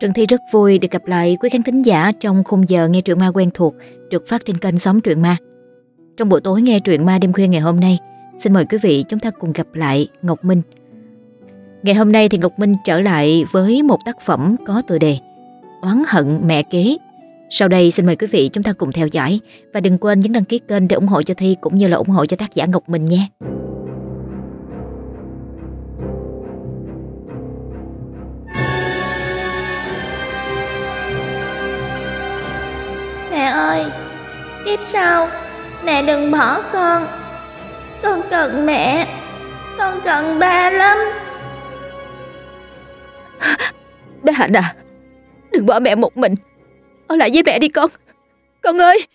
Trần Thi rất vui được gặp lại quý khán thính giả trong khung giờ nghe truyện ma quen thuộc được phát trên kênh Sóng Truyện Ma. Trong buổi tối nghe truyện ma đêm khuya ngày hôm nay, xin mời quý vị chúng ta cùng gặp lại Ngọc Minh. Ngày hôm nay thì Ngọc Minh trở lại với một tác phẩm có tựa đề Oán hận mẹ kế. Sau đây xin mời quý vị chúng ta cùng theo dõi và đừng quên nhấn đăng ký kênh để ủng hộ cho Thi cũng như là ủng hộ cho tác giả Ngọc Minh nhé. Ơi, kiếp sau, mẹ đừng bỏ con. Con cần mẹ, con cần ba lắm. Bé Hạnh à, đừng bỏ mẹ một mình. Ở lại với mẹ đi con. Con ơi!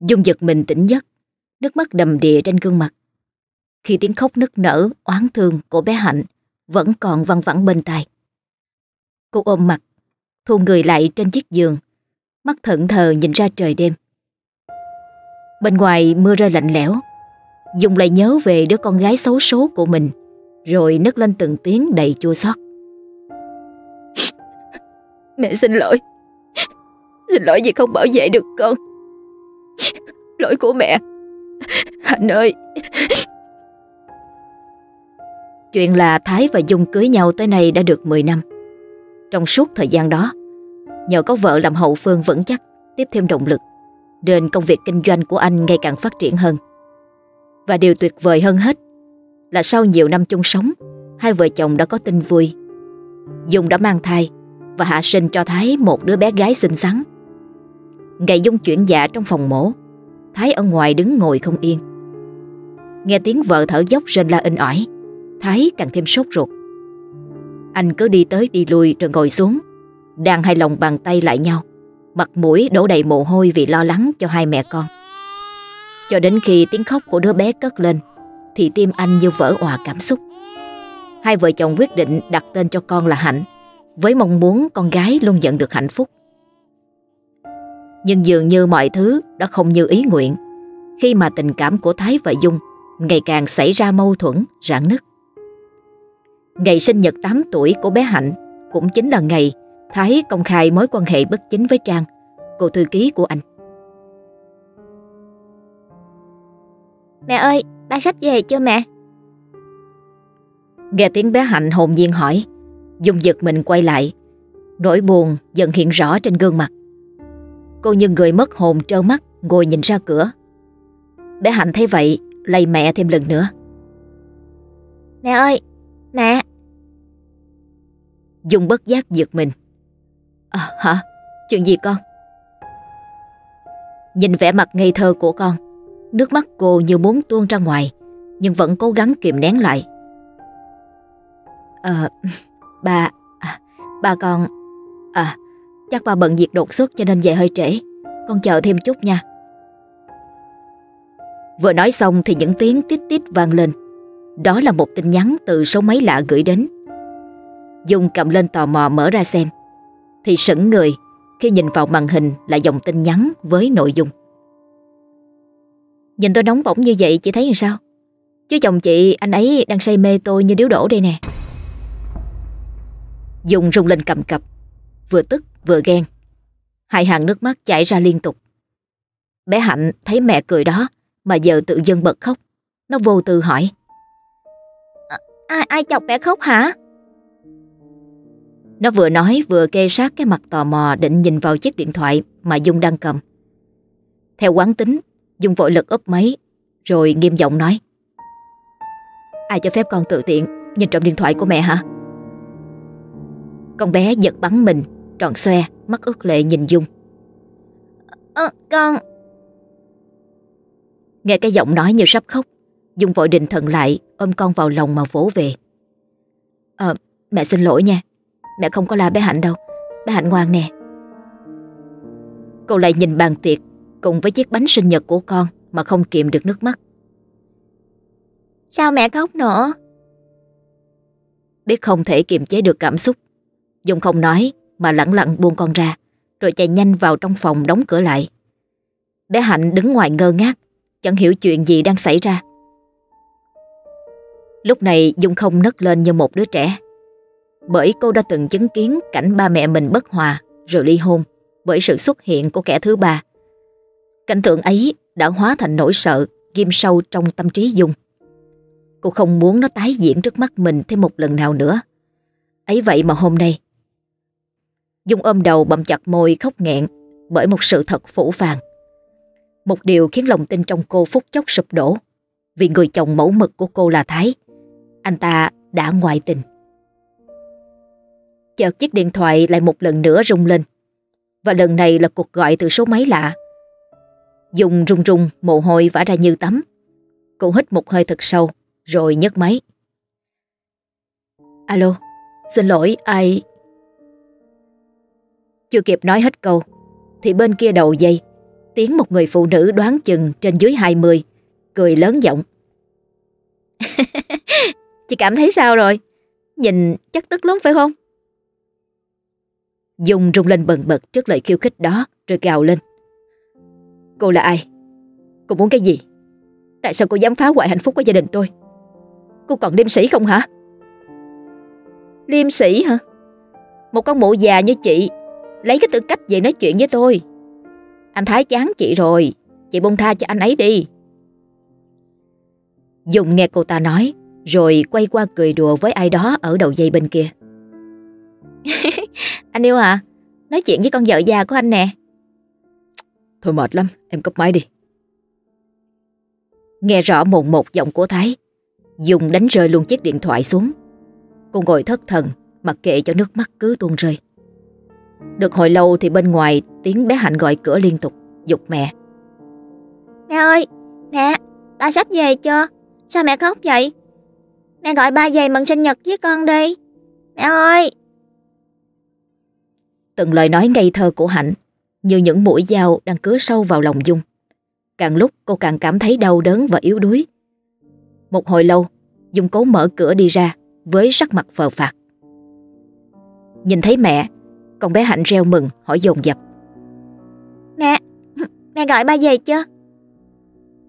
Dung giật mình tỉnh giấc, nước mắt đầm đìa trên gương mặt. Khi tiếng khóc nức nở, oán thương của bé Hạnh vẫn còn văng vẳng bên tai. Cô ôm mặt, thu người lại trên chiếc giường, mắt thận thờ nhìn ra trời đêm. Bên ngoài mưa rơi lạnh lẽo, Dung lại nhớ về đứa con gái xấu số của mình, rồi nức lên từng tiếng đầy chua xót. Mẹ xin lỗi, xin lỗi vì không bảo vệ được con. Lỗi của mẹ. Hạnh ơi. Chuyện là Thái và Dung cưới nhau tới nay đã được 10 năm. Trong suốt thời gian đó, nhờ có vợ làm hậu phương vững chắc, tiếp thêm động lực, nên công việc kinh doanh của anh ngày càng phát triển hơn. Và điều tuyệt vời hơn hết là sau nhiều năm chung sống, hai vợ chồng đã có tin vui. Dung đã mang thai và hạ sinh cho Thái một đứa bé gái xinh xắn. Ngày Dung chuyển dạ trong phòng mổ, Thái ở ngoài đứng ngồi không yên. Nghe tiếng vợ thở dốc rên la in ỏi, Thái càng thêm sốt ruột. Anh cứ đi tới đi lui rồi ngồi xuống, đang hai lòng bàn tay lại nhau, mặt mũi đổ đầy mồ hôi vì lo lắng cho hai mẹ con. Cho đến khi tiếng khóc của đứa bé cất lên, thì tim anh như vỡ òa cảm xúc. Hai vợ chồng quyết định đặt tên cho con là Hạnh, với mong muốn con gái luôn nhận được hạnh phúc. Nhưng dường như mọi thứ đã không như ý nguyện, khi mà tình cảm của Thái và Dung ngày càng xảy ra mâu thuẫn, rạn nứt. Ngày sinh nhật 8 tuổi của bé Hạnh cũng chính là ngày Thái công khai mối quan hệ bất chính với Trang, cô thư ký của anh. Mẹ ơi, ba sắp về chưa mẹ? Nghe tiếng bé Hạnh hồn nhiên hỏi, Dung giật mình quay lại, nỗi buồn dần hiện rõ trên gương mặt. Cô như người mất hồn trơ mắt ngồi nhìn ra cửa. Bé Hạnh thấy vậy, lay mẹ thêm lần nữa. Mẹ ơi, mẹ. Dung bất giác giật mình. À, hả? Chuyện gì con? Nhìn vẻ mặt ngây thơ của con, nước mắt cô như muốn tuôn ra ngoài, nhưng vẫn cố gắng kìm nén lại. Ờ, à, bà, à, bà con, à, chắc bà bận việc đột xuất cho nên về hơi trễ. Con chờ thêm chút nha. Vừa nói xong thì những tiếng tít tít vang lên. Đó là một tin nhắn từ số máy lạ gửi đến. Dung cầm lên tò mò mở ra xem. Thì sững người khi nhìn vào màn hình là dòng tin nhắn với nội dung. Nhìn tôi nóng bỏng như vậy chị thấy làm sao? Chứ chồng chị anh ấy đang say mê tôi như điếu đổ đây nè. dùng rung lên cầm cập, vừa tức vừa ghen. Hai hàng nước mắt chảy ra liên tục. Bé Hạnh thấy mẹ cười đó mà giờ tự dưng bật khóc. Nó vô tư hỏi. À, ai, ai chọc mẹ khóc hả? Nó vừa nói vừa kê sát cái mặt tò mò định nhìn vào chiếc điện thoại mà Dung đang cầm. Theo quán tính, Dung vội lực úp máy rồi nghiêm giọng nói. Ai cho phép con tự tiện nhìn trộm điện thoại của mẹ hả? Con bé giật bắn mình, tròn xoe, mắt ướt lệ nhìn Dung. À, con... Nghe cái giọng nói như sắp khóc, Dung vội định thần lại, ôm con vào lòng mà vỗ về. Ờ, mẹ xin lỗi nha, mẹ không có la bé Hạnh đâu, bé Hạnh ngoan nè. Cô lại nhìn bàn tiệc cùng với chiếc bánh sinh nhật của con mà không kiềm được nước mắt. Sao mẹ khóc nữa? Biết không thể kiềm chế được cảm xúc, Dung không nói mà lặng lặng buông con ra, rồi chạy nhanh vào trong phòng đóng cửa lại. Bé Hạnh đứng ngoài ngơ ngác, chẳng hiểu chuyện gì đang xảy ra. Lúc này Dung không nấc lên như một đứa trẻ. Bởi cô đã từng chứng kiến cảnh ba mẹ mình bất hòa rồi ly hôn bởi sự xuất hiện của kẻ thứ ba. Cảnh tượng ấy đã hóa thành nỗi sợ ghim sâu trong tâm trí Dung. Cô không muốn nó tái diễn trước mắt mình thêm một lần nào nữa. Ấy vậy mà hôm nay, Dung ôm đầu bầm chặt môi khóc nghẹn bởi một sự thật phủ phàng. Một điều khiến lòng tin trong cô phút chốc sụp đổ vì người chồng mẫu mực của cô là Thái. Anh ta đã ngoại tình. Chợt chiếc điện thoại lại một lần nữa rung lên. Và lần này là cuộc gọi từ số máy lạ. Dùng rung rung, mồ hôi vã ra như tắm. Cô hít một hơi thật sâu, rồi nhấc máy. Alo, xin lỗi, ai... Chưa kịp nói hết câu, thì bên kia đầu dây, tiếng một người phụ nữ đoán chừng trên dưới 20, cười lớn giọng. Chị cảm thấy sao rồi? Nhìn chắc tức lắm phải không? Dung rung lên bần bật trước lời khiêu khích đó, rồi gào lên. Cô là ai? Cô muốn cái gì? Tại sao cô dám phá hoại hạnh phúc của gia đình tôi? Cô còn liêm sĩ không hả? Liêm sĩ hả? Một con mụ già như chị Lấy cái tư cách về nói chuyện với tôi Anh Thái chán chị rồi, Chị buông tha cho anh ấy đi Dùng nghe cô ta nói, Rồi quay qua cười đùa với ai đó Ở đầu dây bên kia Anh yêu à Nói chuyện với con vợ già của anh nè. Thôi mệt lắm Em cúp máy đi. Nghe rõ mồn một giọng của Thái Dùng đánh rơi luôn chiếc điện thoại xuống. Cô ngồi thất thần Mặc kệ cho nước mắt cứ tuôn rơi. Được hồi lâu thì bên ngoài Tiếng bé Hạnh gọi cửa liên tục Dục mẹ. Mẹ ơi Mẹ Ba sắp về chưa? Sao mẹ khóc vậy? Mẹ gọi ba về mừng sinh nhật với con đi. Mẹ ơi Từng lời nói ngây thơ của Hạnh Như những mũi dao đang cứa sâu vào lòng Dung. Càng lúc cô càng cảm thấy đau đớn và yếu đuối. Một hồi lâu Dung cố mở cửa đi ra Với sắc mặt phờ phạt Nhìn thấy mẹ Con bé Hạnh reo mừng hỏi dồn dập. Mẹ Mẹ gọi ba về chưa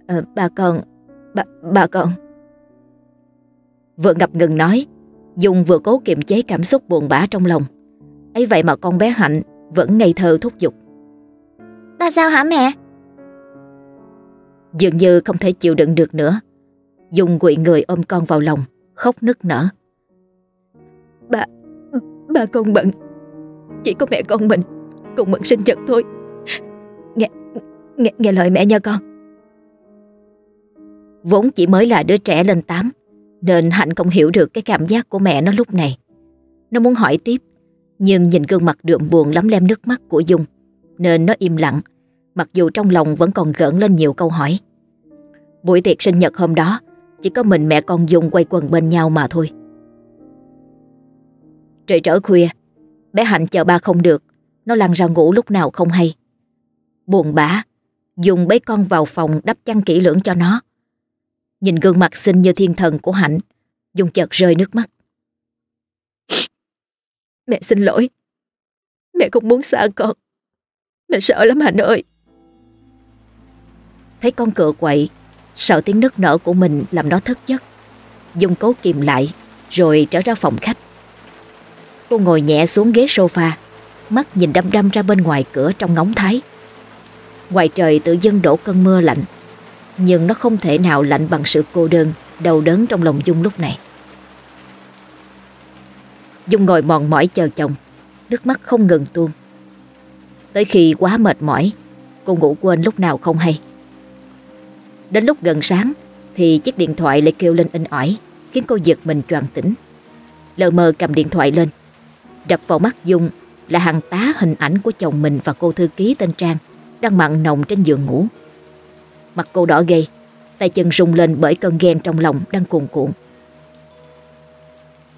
ờ, Bà con Bà, bà con Vừa ngập ngừng nói Dung vừa cố kiềm chế cảm xúc buồn bã trong lòng ấy vậy mà con bé Hạnh Vẫn ngây thơ thúc giục. Ba sao hả mẹ? Dường như không thể chịu đựng được nữa. Dung quỵ người ôm con vào lòng Khóc nức nở. Bà Bà con bận. Chỉ có mẹ con mình Cùng mừng sinh nhật thôi. Nghe, nghe, nghe lời mẹ nha con. Vốn chỉ mới là đứa trẻ lên 8 Nên Hạnh không hiểu được cái cảm giác của mẹ nó lúc này. Nó muốn hỏi tiếp nhưng nhìn gương mặt đượm buồn lắm lem nước mắt của Dung, Nên nó im lặng, Mặc dù trong lòng vẫn còn gỡn lên nhiều câu hỏi. Buổi tiệc sinh nhật hôm đó, Chỉ có mình mẹ con Dung quay quần bên nhau mà thôi. Trời trở khuya, Bé Hạnh chờ ba không được, Nó lăn ra ngủ lúc nào không hay. Buồn bã, Dung bế con vào phòng đắp chăn kỹ lưỡng cho nó. Nhìn gương mặt xinh như thiên thần của Hạnh, Dung chợt rơi nước mắt. Mẹ xin lỗi. Mẹ không muốn xa con. Mẹ sợ lắm Hạnh ơi. Thấy con cựa quậy, Sợ tiếng nức nở của mình làm nó thất giấc. Dung cố kìm lại, Rồi trở ra phòng khách. Cô ngồi nhẹ xuống ghế sofa, Mắt nhìn đăm đăm ra bên ngoài cửa trong ngóng thái. Ngoài trời tự dưng đổ cơn mưa lạnh, Nhưng nó không thể nào lạnh bằng sự cô đơn, Đau đớn trong lòng Dung lúc này. Dung ngồi mòn mỏi chờ chồng. Nước mắt không ngừng tuôn. Tới khi quá mệt mỏi Cô ngủ quên lúc nào không hay. Đến lúc gần sáng Thì chiếc điện thoại lại kêu lên in ỏi Khiến cô giật mình choàng tỉnh. Lờ mờ cầm điện thoại lên. Đập vào mắt Dung là hàng tá hình ảnh của chồng mình và cô thư ký tên Trang đang mặn nồng trên giường ngủ. Mặt cô đỏ gay, tay chân rung lên bởi cơn ghen trong lòng đang cuồn cuộn.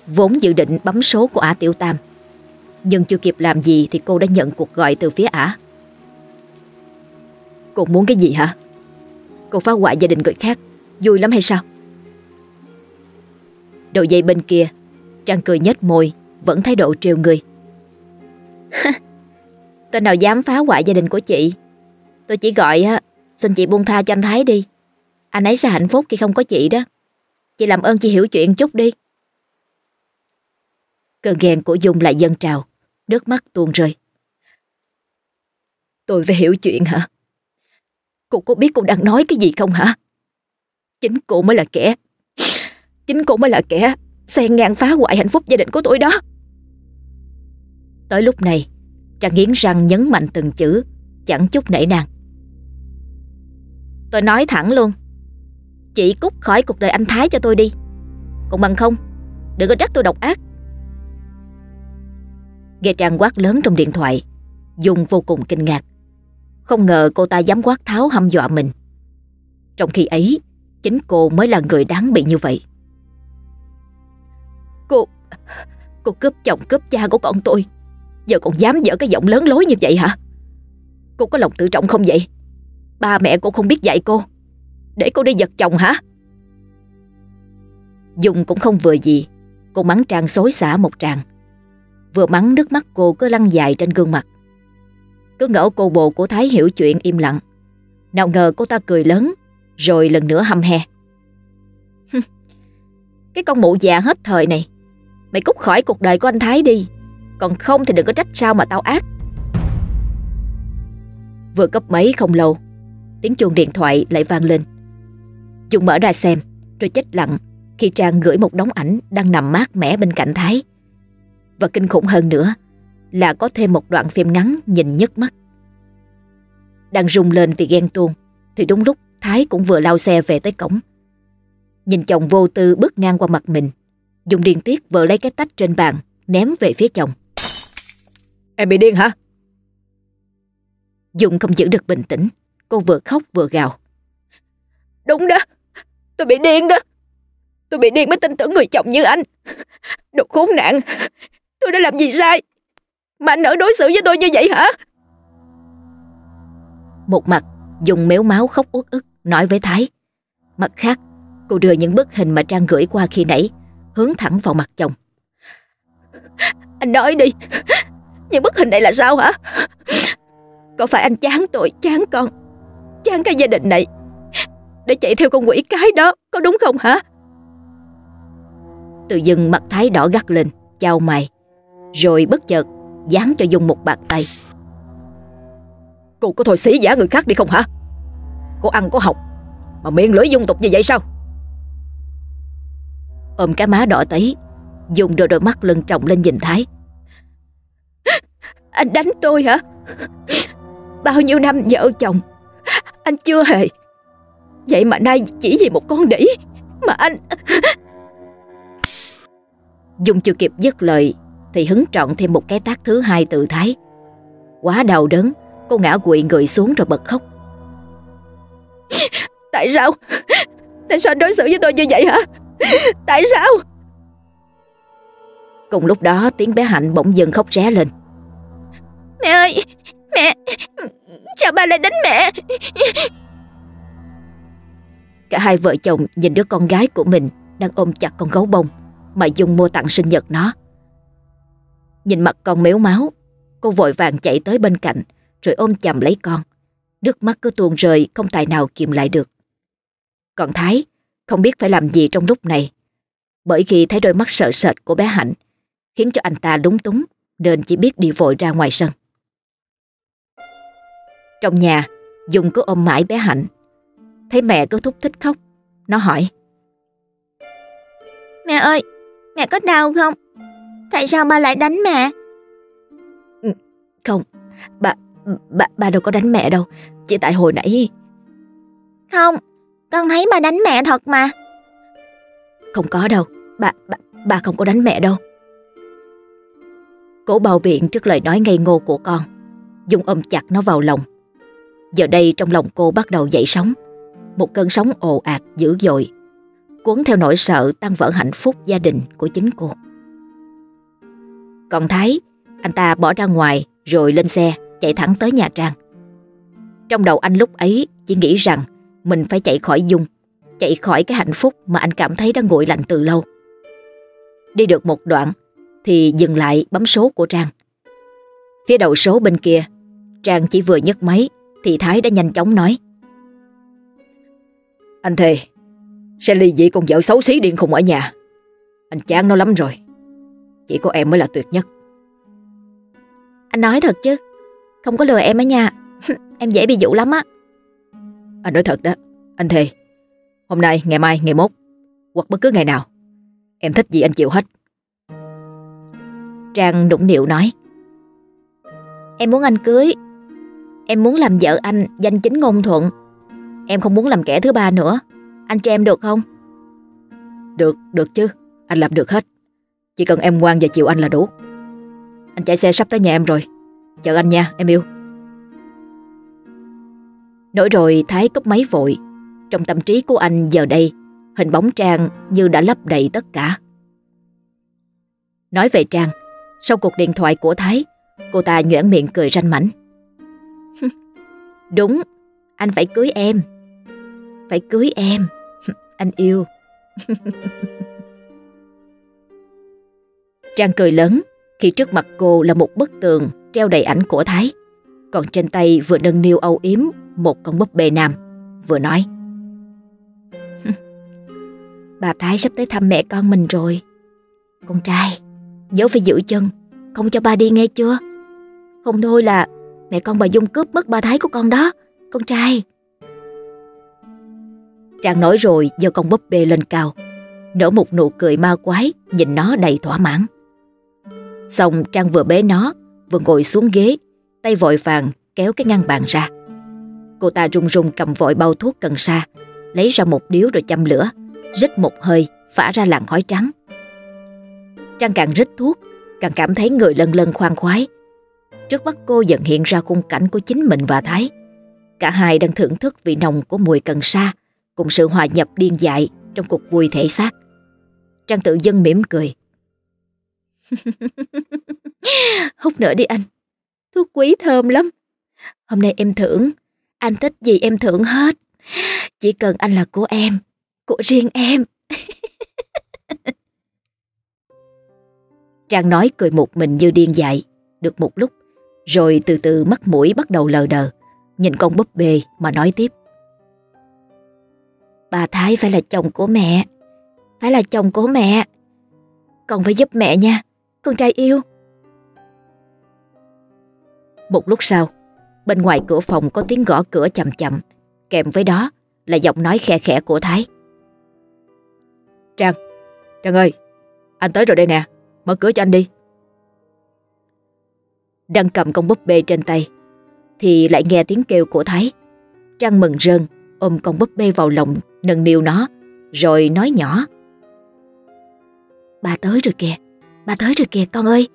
Vốn dự định bấm số của ả Tiểu Tam, nhưng chưa kịp làm gì thì cô đã nhận cuộc gọi từ phía ả. Cô muốn cái gì hả? Cô phá hoại gia đình người khác, vui lắm hay sao? Đầu dây bên kia, Trang cười nhếch môi, vẫn thái độ trêu người. Tên nào dám phá hoại gia đình của chị Tôi chỉ gọi á Xin chị buông tha cho anh Thái đi Anh ấy sẽ hạnh phúc khi không có chị đó Chị làm ơn chị hiểu chuyện chút đi Cơn ghen của Dung lại dâng trào, nước mắt tuôn rơi. Tôi phải hiểu chuyện hả? Cô có biết cô đang nói cái gì không hả? Chính cô mới là kẻ. Chính cô mới là kẻ xen ngang phá hoại hạnh phúc gia đình của tôi đó. Tới lúc này, Trang nghiến răng nhấn mạnh từng chữ, chẳng chút nể nàng Tôi nói thẳng luôn, chị cút khỏi cuộc đời anh Thái cho tôi đi. Còn bằng không, đừng có trách tôi độc ác. Nghe Trang quát lớn trong điện thoại, Dung vô cùng kinh ngạc. Không ngờ cô ta dám quát tháo hăm dọa mình. Trong khi ấy, chính cô mới là người đáng bị như vậy. Cô, cô cướp chồng cướp cha của con tôi. Giờ còn dám dở cái giọng lớn lối như vậy hả? Cô có lòng tự trọng không vậy? Ba mẹ cô không biết dạy cô. Để cô đi giật chồng hả? Dung cũng không vừa gì. Cô mắng Trang xối xả một tràng. Vừa mắng nước mắt cô cứ lăn dài trên gương mặt. Cứ ngỡ cô bộ của Thái hiểu chuyện im lặng. Nào ngờ cô ta cười lớn, rồi lần nữa hâm he. Cái con mụ già hết thời này, mày cút khỏi cuộc đời của anh Thái đi, còn không thì đừng có trách sao mà tao ác. Vừa cấp mấy không lâu, tiếng chuông điện thoại lại vang lên. Dung mở ra xem, rồi chết lặng khi Trang gửi một đống ảnh đang nằm mát mẻ bên cạnh Thái. Và kinh khủng hơn nữa là có thêm một đoạn phim ngắn nhìn nhức mắt. Đang rung lên vì ghen tuông, thì đúng lúc Thái cũng vừa lao xe về tới cổng. Nhìn chồng vô tư bước ngang qua mặt mình, dùng điên tiết vợ lấy cái tách trên bàn, ném về phía chồng. Em bị điên hả? Dung không giữ được bình tĩnh, cô vừa khóc vừa gào. Đúng đó, tôi bị điên đó. Tôi bị điên mới tin tưởng người chồng như anh. Đồ khốn nạn, tôi đã làm gì sai? Mà anh nỡ đối xử với tôi như vậy hả? Một mặt, dùng méo máu khóc uất ức, nói với Thái. Mặt khác, cô đưa những bức hình mà Trang gửi qua khi nãy, hướng thẳng vào mặt chồng. Anh nói đi, những bức hình này là sao hả? Có phải anh chán tôi, chán con, chán cả gia đình này, để chạy theo con quỷ cái đó, có đúng không hả? Tự dưng mặt Thái đỏ gắt lên, chào mày, rồi bất chợt dán cho Dung một bàn tay. Cô có thôi xí giả người khác đi không hả? Cô ăn có học mà miệng lưỡi dung tục như vậy sao? Ôm cái má đỏ tấy, Dung đôi đôi mắt lưng trọng lên nhìn Thái. Anh đánh tôi hả? Bao nhiêu năm vợ chồng, anh chưa hề. Vậy mà nay chỉ vì một con đĩ mà anh... Dung chưa kịp dứt lời thì hứng trọn thêm một cái tác thứ hai từ Thái. Quá đau đớn, cô ngã quỵ người xuống rồi bật khóc. Tại sao? Tại sao anh đối xử với tôi như vậy hả? Tại sao? Cùng lúc đó tiếng bé Hạnh bỗng dừng khóc ré lên. Mẹ ơi! Mẹ! Sao ba lại đánh mẹ? Cả hai vợ chồng nhìn đứa con gái của mình đang ôm chặt con gấu bông mà Dung mua tặng sinh nhật nó. Nhìn mặt con méo máu, cô vội vàng chạy tới bên cạnh rồi ôm chầm lấy con. Nước mắt cứ tuôn rơi không tài nào kìm lại được. Còn Thái không biết phải làm gì trong lúc này. Bởi khi thấy đôi mắt sợ sệt của bé Hạnh khiến cho anh ta lúng túng nên chỉ biết đi vội ra ngoài sân. Trong nhà, Dung cứ ôm mãi bé Hạnh. Thấy mẹ cứ thúc thích khóc. Nó hỏi. Mẹ ơi, mẹ có đau không? Tại sao ba lại đánh mẹ? Ừ, không, bà, bà, bà đâu có đánh mẹ đâu. Chỉ tại hồi nãy... Không, con thấy ba đánh mẹ thật mà. Không có đâu, bà, bà, bà không có đánh mẹ đâu. Cố bào biện trước lời nói ngây ngô của con. Dung ôm chặt nó vào lòng. Giờ đây trong lòng cô bắt đầu dậy sóng. Một cơn sóng ồ ạt dữ dội. Cuốn theo nỗi sợ tăng vỡ hạnh phúc gia đình của chính cô. Còn Thái, anh ta bỏ ra ngoài rồi lên xe chạy thẳng tới nhà Trang. Trong đầu anh lúc ấy chỉ nghĩ rằng mình phải chạy khỏi Dung, chạy khỏi cái hạnh phúc mà anh cảm thấy đã nguội lạnh từ lâu. Đi được một đoạn thì dừng lại bấm số của Trang. Phía đầu số bên kia, Trang chỉ vừa nhấc máy thì Thái đã nhanh chóng nói. Anh thề, sẽ ly dị con vợ xấu xí điên khùng ở nhà. Anh chán nó lắm rồi. Chỉ có em mới là tuyệt nhất. Anh nói thật chứ Không có lừa em á nha Em dễ bị dụ lắm á. Anh nói thật đó Anh thề Hôm nay, ngày mai, ngày mốt Hoặc bất cứ ngày nào Em thích gì anh chịu hết. Trang nũng nịu nói Em muốn anh cưới. Em muốn làm vợ anh danh chính ngôn thuận. Em không muốn làm kẻ thứ ba nữa. Anh cho em được không? Được, được chứ Anh làm được hết chỉ cần em ngoan và chịu anh là đủ. Anh chạy xe sắp tới nhà em rồi. Chờ anh nha, em yêu. Nói rồi, Thái cúp máy vội. Trong tâm trí của anh giờ đây, Hình bóng Trang như đã lấp đầy tất cả. Nói về Trang, Sau cuộc điện thoại của Thái, Cô ta nhoẻn miệng cười ranh mảnh. Đúng, Anh phải cưới em. Phải cưới em. Anh yêu. Trang cười lớn, Khi trước mặt cô là một bức tường Treo đầy ảnh của Thái, Còn trên tay vừa nâng niu âu yếm Một con búp bê nam, Vừa nói Bà Thái sắp tới thăm mẹ con mình rồi. Con trai Nhớ phải giữ chân, Không cho ba đi nghe chưa? Không thôi là mẹ con bà Dung cướp mất ba Thái của con đó, Con trai. Trang nói rồi giơ con búp bê lên cao, Nở một nụ cười ma quái, Nhìn nó đầy thỏa mãn. Xong Trang vừa bế nó, Vừa ngồi xuống ghế, Tay vội vàng kéo cái ngăn bàn ra. Cô ta run run cầm vội bao thuốc cần sa, Lấy ra một điếu rồi châm lửa, Rít một hơi, Phả ra làn khói trắng. Trang càng rít thuốc, Càng cảm thấy người lân lân khoan khoái. Trước mắt cô dần hiện ra khung cảnh của chính mình và Thái. Cả hai đang thưởng thức vị nồng của mùi cần sa, Cùng sự hòa nhập điên dại Trong cuộc vui thể xác. Trang tự dân mỉm cười. Hút nữa đi anh. Thuốc quý thơm lắm. Hôm nay em thưởng. Anh thích gì em thưởng hết. Chỉ cần anh là của em, Của riêng em. Trang nói cười một mình như điên dại. Được một lúc, Rồi từ từ mắt mũi bắt đầu lờ đờ. Nhìn con búp bê mà nói tiếp. Bà Thái phải là chồng của mẹ. Phải là chồng của mẹ. Con phải giúp mẹ nha. Con trai yêu. Một lúc sau Bên ngoài cửa phòng có tiếng gõ cửa chậm chậm. Kèm với đó là giọng nói khẽ khẽ của Thái. Trang Trang ơi Anh tới rồi đây nè Mở cửa cho anh đi. Đang cầm con búp bê trên tay Thì lại nghe tiếng kêu của Thái. Trang mừng rơn Ôm con búp bê vào lòng Nâng niu nó Rồi nói nhỏ. Ba tới rồi kìa Ba tới rồi kìa con ơi.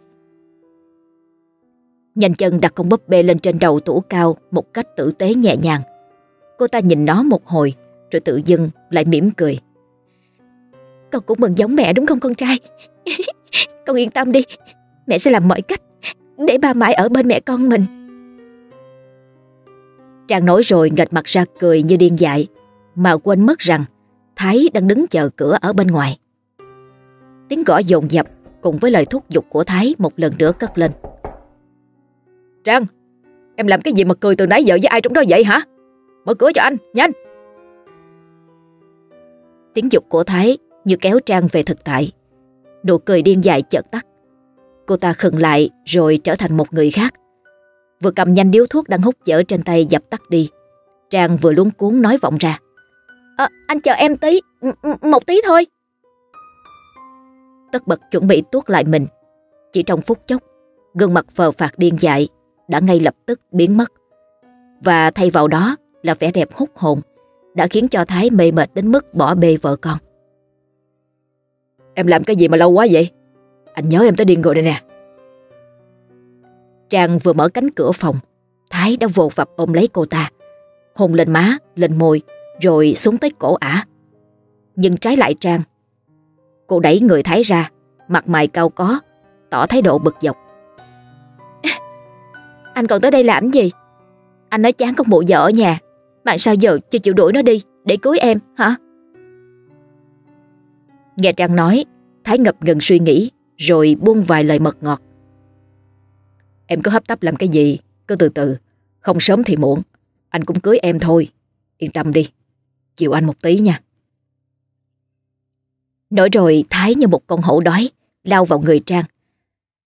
Nhanh chân đặt con búp bê lên trên đầu tủ cao Một cách tử tế nhẹ nhàng. Cô ta nhìn nó một hồi, Rồi tự dưng lại mỉm cười. Con cũng mừng giống mẹ đúng không con trai? Con yên tâm đi, Mẹ sẽ làm mọi cách Để ba mãi ở bên mẹ con mình. Trang nói rồi nghịch mặt ra cười như điên dại, Mà quên mất rằng Thái đang đứng chờ cửa ở bên ngoài. Tiếng gõ dồn dập Cùng với lời thúc giục của Thái Một lần nữa cất lên. Trang Em làm cái gì mà cười từ nãy giờ với ai trong đó vậy hả? Mở cửa cho anh nhanh! Tiếng dục của Thái như kéo Trang về thực tại. Nụ cười điên dại chợt tắt. Cô ta khừng lại rồi trở thành một người khác. Vừa cầm nhanh điếu thuốc đang hút dở trên tay dập tắt đi. Trang vừa luống cuốn nói vọng ra. À, Anh chờ em tí Một tí thôi Tất bật chuẩn bị tuốt lại mình. Chỉ trong phút chốc Gương mặt phờ phạt điên dại Đã ngay lập tức biến mất. Và thay vào đó là vẻ đẹp hút hồn Đã khiến cho Thái mê mệt đến mức bỏ bê vợ con. Em làm cái gì mà lâu quá vậy? Anh nhớ em tới điên rồi đây nè. Trang vừa mở cánh cửa phòng Thái đã vồ vập ôm lấy cô ta. Hôn lên má, lên môi Rồi xuống tới cổ ả. Nhưng trái lại Trang Cô đẩy người Thái ra, Mặt mày cao có, Tỏ thái độ bực dọc. Anh còn tới đây làm gì? Anh nói chán con mụ vợ ở nhà. Bạn sao giờ chưa chịu đuổi nó đi? Để cưới em, hả? Nghe Trang nói, Thái ngập ngừng suy nghĩ, Rồi buông vài lời mật ngọt. Em cứ hấp tấp làm cái gì? Cứ từ từ. Không sớm thì muộn. Anh cũng cưới em thôi. Yên tâm đi. Chịu anh một tí nha. Nói rồi Thái như một con hổ đói Lao vào người Trang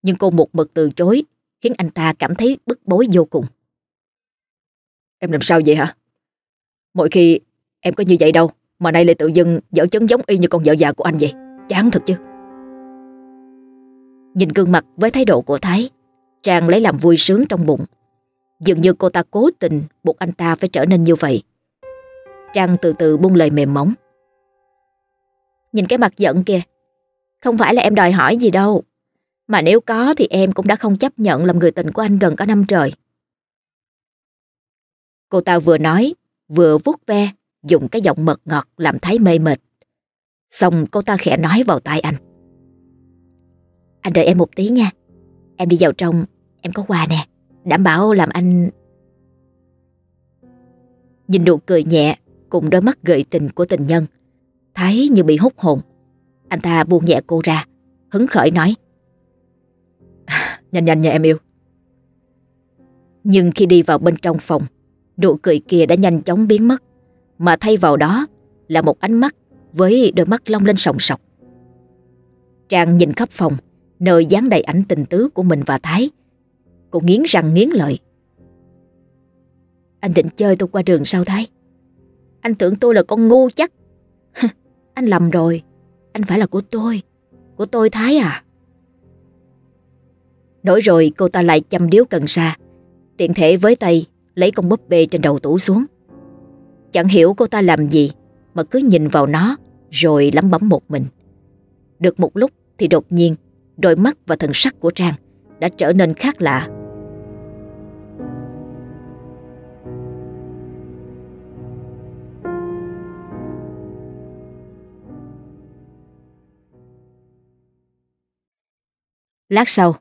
Nhưng cô một mực từ chối khiến anh ta cảm thấy bức bối vô cùng. Em làm sao vậy hả? Mỗi khi em có như vậy đâu mà nay lại tự dưng dở chấn giống y như con vợ già của anh vậy. Chán thật chứ. Nhìn gương mặt với thái độ của Thái, Trang lấy làm vui sướng trong bụng. Dường như cô ta cố tình buộc anh ta phải trở nên như vậy. Trang từ từ buông lời mềm mỏng. Nhìn cái mặt giận kìa, không phải là em đòi hỏi gì đâu. Mà nếu có thì em cũng đã không chấp nhận làm người tình của anh gần cả năm trời. Cô ta vừa nói, vừa vuốt ve, dùng cái giọng mật ngọt làm Thái mê mệt. Xong cô ta khẽ nói vào tai anh. Anh đợi em một tí nha. Em đi vào trong, em có quà nè. Đảm bảo làm anh... Nhìn nụ cười nhẹ cùng đôi mắt gợi tình của tình nhân. Thái như bị hút hồn. Anh ta buông nhẹ cô ra, hứng khởi nói. Nhanh nhanh nha em yêu. Nhưng khi đi vào bên trong phòng, nụ cười kia đã nhanh chóng biến mất, mà thay vào đó là một ánh mắt với đôi mắt long lên sòng sọc. Trang nhìn khắp phòng, nơi dán đầy ảnh tình tứ của mình và Thái. Cô nghiến răng nghiến lợi. Anh định chơi tôi qua đường sao Thái? Anh tưởng tôi là con ngu chắc anh lầm rồi, anh phải là của tôi, của tôi Thái à. Nói rồi cô ta lại chăm điếu cần sa, tiện thể với tay lấy con búp bê trên đầu tủ xuống. Chẳng hiểu cô ta làm gì mà cứ nhìn vào nó rồi lắm bấm một mình. Được một lúc thì đột nhiên đôi mắt và thần sắc của Trang đã trở nên khác lạ. Lát sau,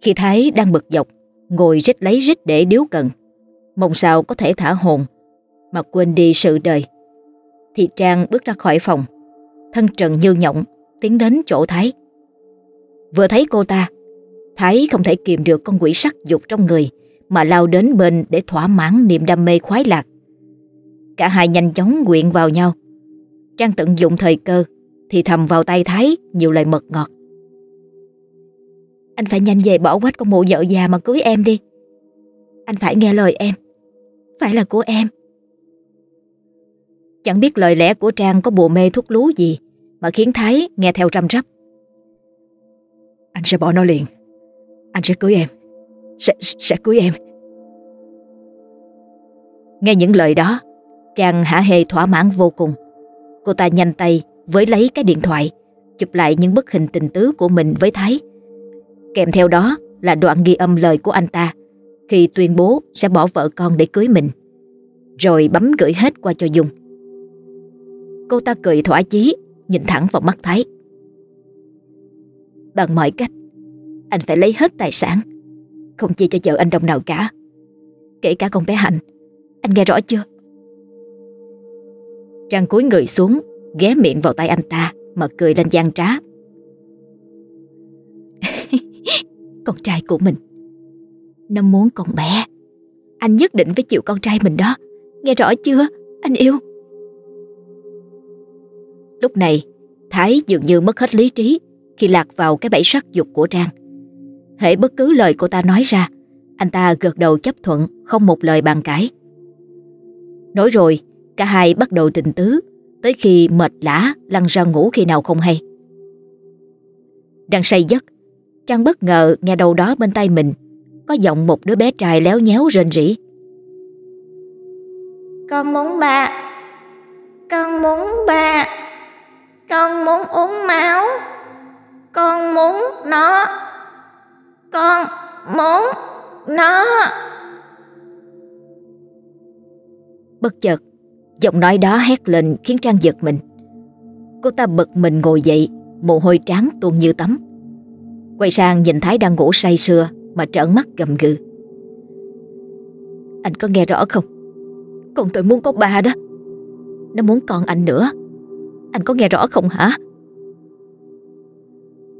khi Thái đang bực dọc, ngồi rít lấy rít để điếu cần, mong sao có thể thả hồn, mà quên đi sự đời, thì Trang bước ra khỏi phòng, thân trần như nhộng, tiến đến chỗ Thái. Vừa thấy cô ta, Thái không thể kiềm được con quỷ sắc dục trong người mà lao đến bên để thỏa mãn niềm đam mê khoái lạc. Cả hai nhanh chóng quyện vào nhau. Trang tận dụng thời cơ thì thầm vào tay Thái nhiều lời mật ngọt. Anh phải nhanh về bỏ quách con mụ vợ già mà cưới em đi. Anh phải nghe lời em. Phải là của em. Chẳng biết lời lẽ của Trang có bùa mê thuốc lú gì mà khiến Thái nghe theo răm rắp. Anh sẽ bỏ nó liền Anh sẽ cưới em Sẽ, sẽ cưới em Nghe những lời đó Trang hả hề thỏa mãn vô cùng Cô ta nhanh tay với lấy cái điện thoại Chụp lại những bức hình tình tứ của mình với Thái Kèm theo đó là đoạn ghi âm lời của anh ta, Khi tuyên bố sẽ bỏ vợ con để cưới mình. Rồi bấm gửi hết qua cho Dung. Cô ta cười thỏa chí, Nhìn thẳng vào mắt Thái. Bằng mọi cách, Anh phải lấy hết tài sản, Không chia cho vợ anh đồng nào cả. Kể cả con bé Hạnh, Anh nghe rõ chưa? Trang cúi người xuống, Ghé miệng vào tay anh ta Mà cười lên gian trá. Con trai của mình Nó muốn con bé Anh nhất định phải chịu con trai mình đó Nghe rõ chưa Anh yêu Lúc này Thái dường như mất hết lý trí khi lạc vào cái bẫy sắc dục của Trang. Hễ bất cứ lời cô ta nói ra, anh ta gật đầu chấp thuận, không một lời bàn cãi. Nói rồi, cả hai bắt đầu tình tứ, tới khi mệt lã lăn ra ngủ khi nào không hay. Đang say giấc, Trang bất ngờ nghe đâu đó bên tay mình. Có giọng một đứa bé trai léo nhéo rên rỉ. Con muốn ba, con muốn ba, con muốn uống máu. Con muốn nó. Con muốn nó. Bất chợt Giọng nói đó hét lên khiến Trang giật mình. Cô ta bật mình ngồi dậy Mồ hôi trắng tuôn như tắm Quay sang nhìn Thái đang ngủ say sưa Mà trợn mắt gầm gừ. Anh có nghe rõ không? Con tôi muốn có ba đó. Nó muốn con anh nữa. Anh có nghe rõ không hả?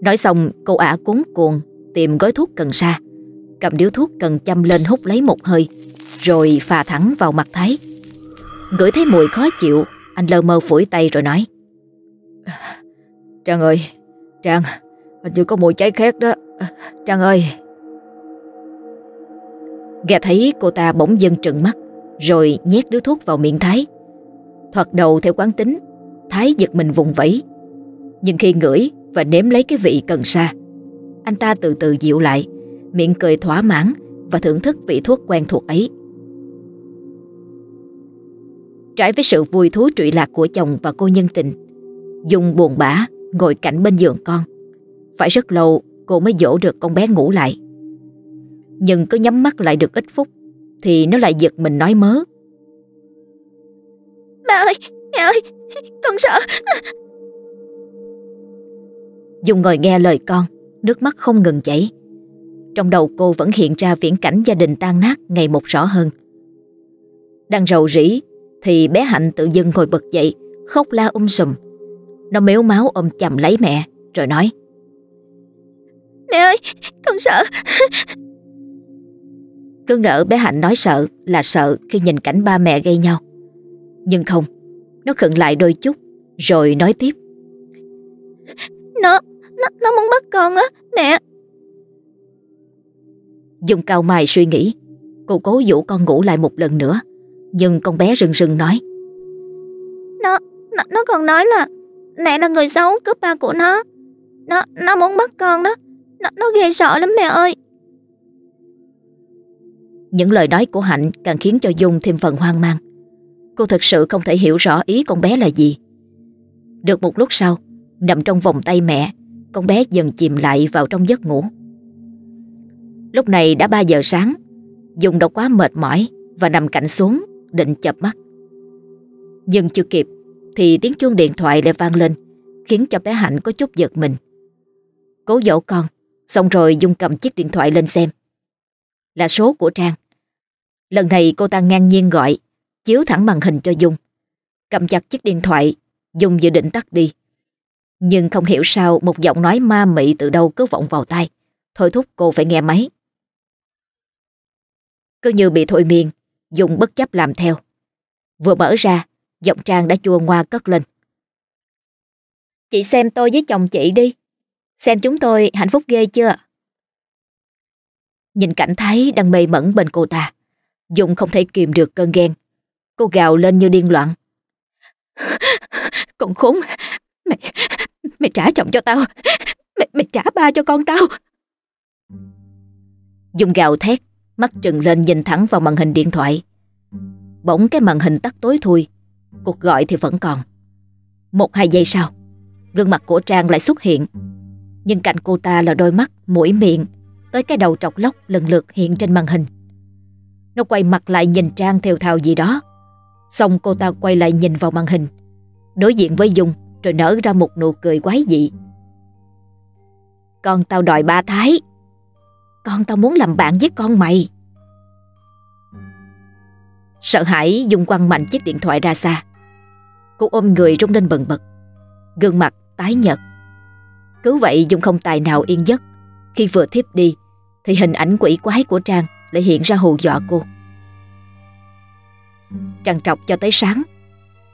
Nói xong cô ả cuốn cuồng tìm gói thuốc cần sa, cầm điếu thuốc cần châm lên hút lấy một hơi, rồi phà thẳng vào mặt Thái. Ngửi thấy mùi khó chịu, anh lơ mơ phủi tay rồi nói. Trang ơi, Trang, hình như có mùi cháy khét đó, Trang ơi. Gà thấy cô ta bỗng dưng trừng mắt Rồi nhét đứa thuốc vào miệng Thái. Thoạt đầu theo quán tính Thái giật mình vùng vẫy. Nhưng khi ngửi và nếm lấy cái vị cần sa Anh ta từ từ dịu lại Miệng cười thỏa mãn Và thưởng thức vị thuốc quen thuộc ấy. Trái với sự vui thú trụy lạc của chồng và cô nhân tình Dung buồn bã ngồi cạnh bên giường con. Phải rất lâu cô mới dỗ được con bé ngủ lại. Nhưng cứ nhắm mắt lại được ít phút Thì nó lại giật mình nói mớ. Ba ơi, mẹ ơi, con sợ. Dung ngồi nghe lời con Nước mắt không ngừng chảy. Trong đầu cô vẫn hiện ra viễn cảnh gia đình tan nát ngày một rõ hơn. Đang rầu rĩ Thì bé Hạnh tự dưng ngồi bật dậy Khóc la um sùm. Nó méo máu ôm chầm lấy mẹ Rồi nói Mẹ ơi, con sợ. Cứ ngỡ bé Hạnh nói sợ là sợ khi nhìn cảnh ba mẹ gây nhau. Nhưng không Nó khựng lại đôi chút Rồi nói tiếp. Nó, nó, nó muốn bắt con á, mẹ. Dung cao mày suy nghĩ Cô cố dụ con ngủ lại một lần nữa Nhưng con bé rừng rừng nói. Nó, nó, nó còn nói là Mẹ là người xấu cướp ba của nó. Nó, nó muốn bắt con đó. Nó, nó ghê sợ lắm mẹ ơi. Những lời nói của Hạnh càng khiến cho Dung thêm phần hoang mang. Cô thật sự không thể hiểu rõ ý con bé là gì. Được một lúc sau Nằm trong vòng tay mẹ Con bé dần chìm lại vào trong giấc ngủ. Lúc này đã 3 giờ sáng Dung đã quá mệt mỏi Và nằm cạnh xuống định chập mắt. Nhưng chưa kịp Thì tiếng chuông điện thoại lại vang lên Khiến cho bé Hạnh có chút giật mình. Cố dỗ con Xong rồi Dung cầm chiếc điện thoại lên xem. Là số của Trang. Lần này cô ta ngang nhiên gọi, Chiếu thẳng màn hình cho Dung. Cầm chặt chiếc điện thoại, Dung dự định tắt đi. Nhưng không hiểu sao Một giọng nói ma mị từ đâu cứ vọng vào tai. Thôi thúc cô phải nghe máy. Cứ như bị thôi miên, Dung bất chấp làm theo. Vừa mở ra, Giọng Trang đã chua ngoa cất lên. Chị xem tôi với chồng chị đi. Xem chúng tôi hạnh phúc ghê chưa? Nhìn cảnh Thái đang mê mẩn bên cô ta Dung không thể kìm được cơn ghen. Cô gào lên như điên loạn. Con khốn Mày Mày trả chồng cho tao Mày, mày trả ba cho con tao. Dung gào thét Mắt trừng lên nhìn thẳng vào màn hình điện thoại. Bỗng cái màn hình tắt tối thui Cuộc gọi thì vẫn còn. Một hai giây sau Gương mặt của Trang lại xuất hiện nhưng cạnh cô ta là đôi mắt, mũi miệng Tới cái đầu trọc lóc lần lượt hiện trên màn hình. Nó quay mặt lại nhìn Trang theo thào gì đó. Xong cô ta quay lại nhìn vào màn hình. Đối diện với Dung Rồi nở ra một nụ cười quái dị. Con tao đòi ba thái. Con tao muốn làm bạn với con mày. Sợ hãi Dung quăng mạnh chiếc điện thoại ra xa. Cô ôm người rung lên bần bật. Gương mặt tái nhợt. Cứ vậy Dung không tài nào yên giấc. Khi vừa thiếp đi, Thì hình ảnh quỷ quái của Trang Lại hiện ra hù dọa cô. Trằn trọc cho tới sáng,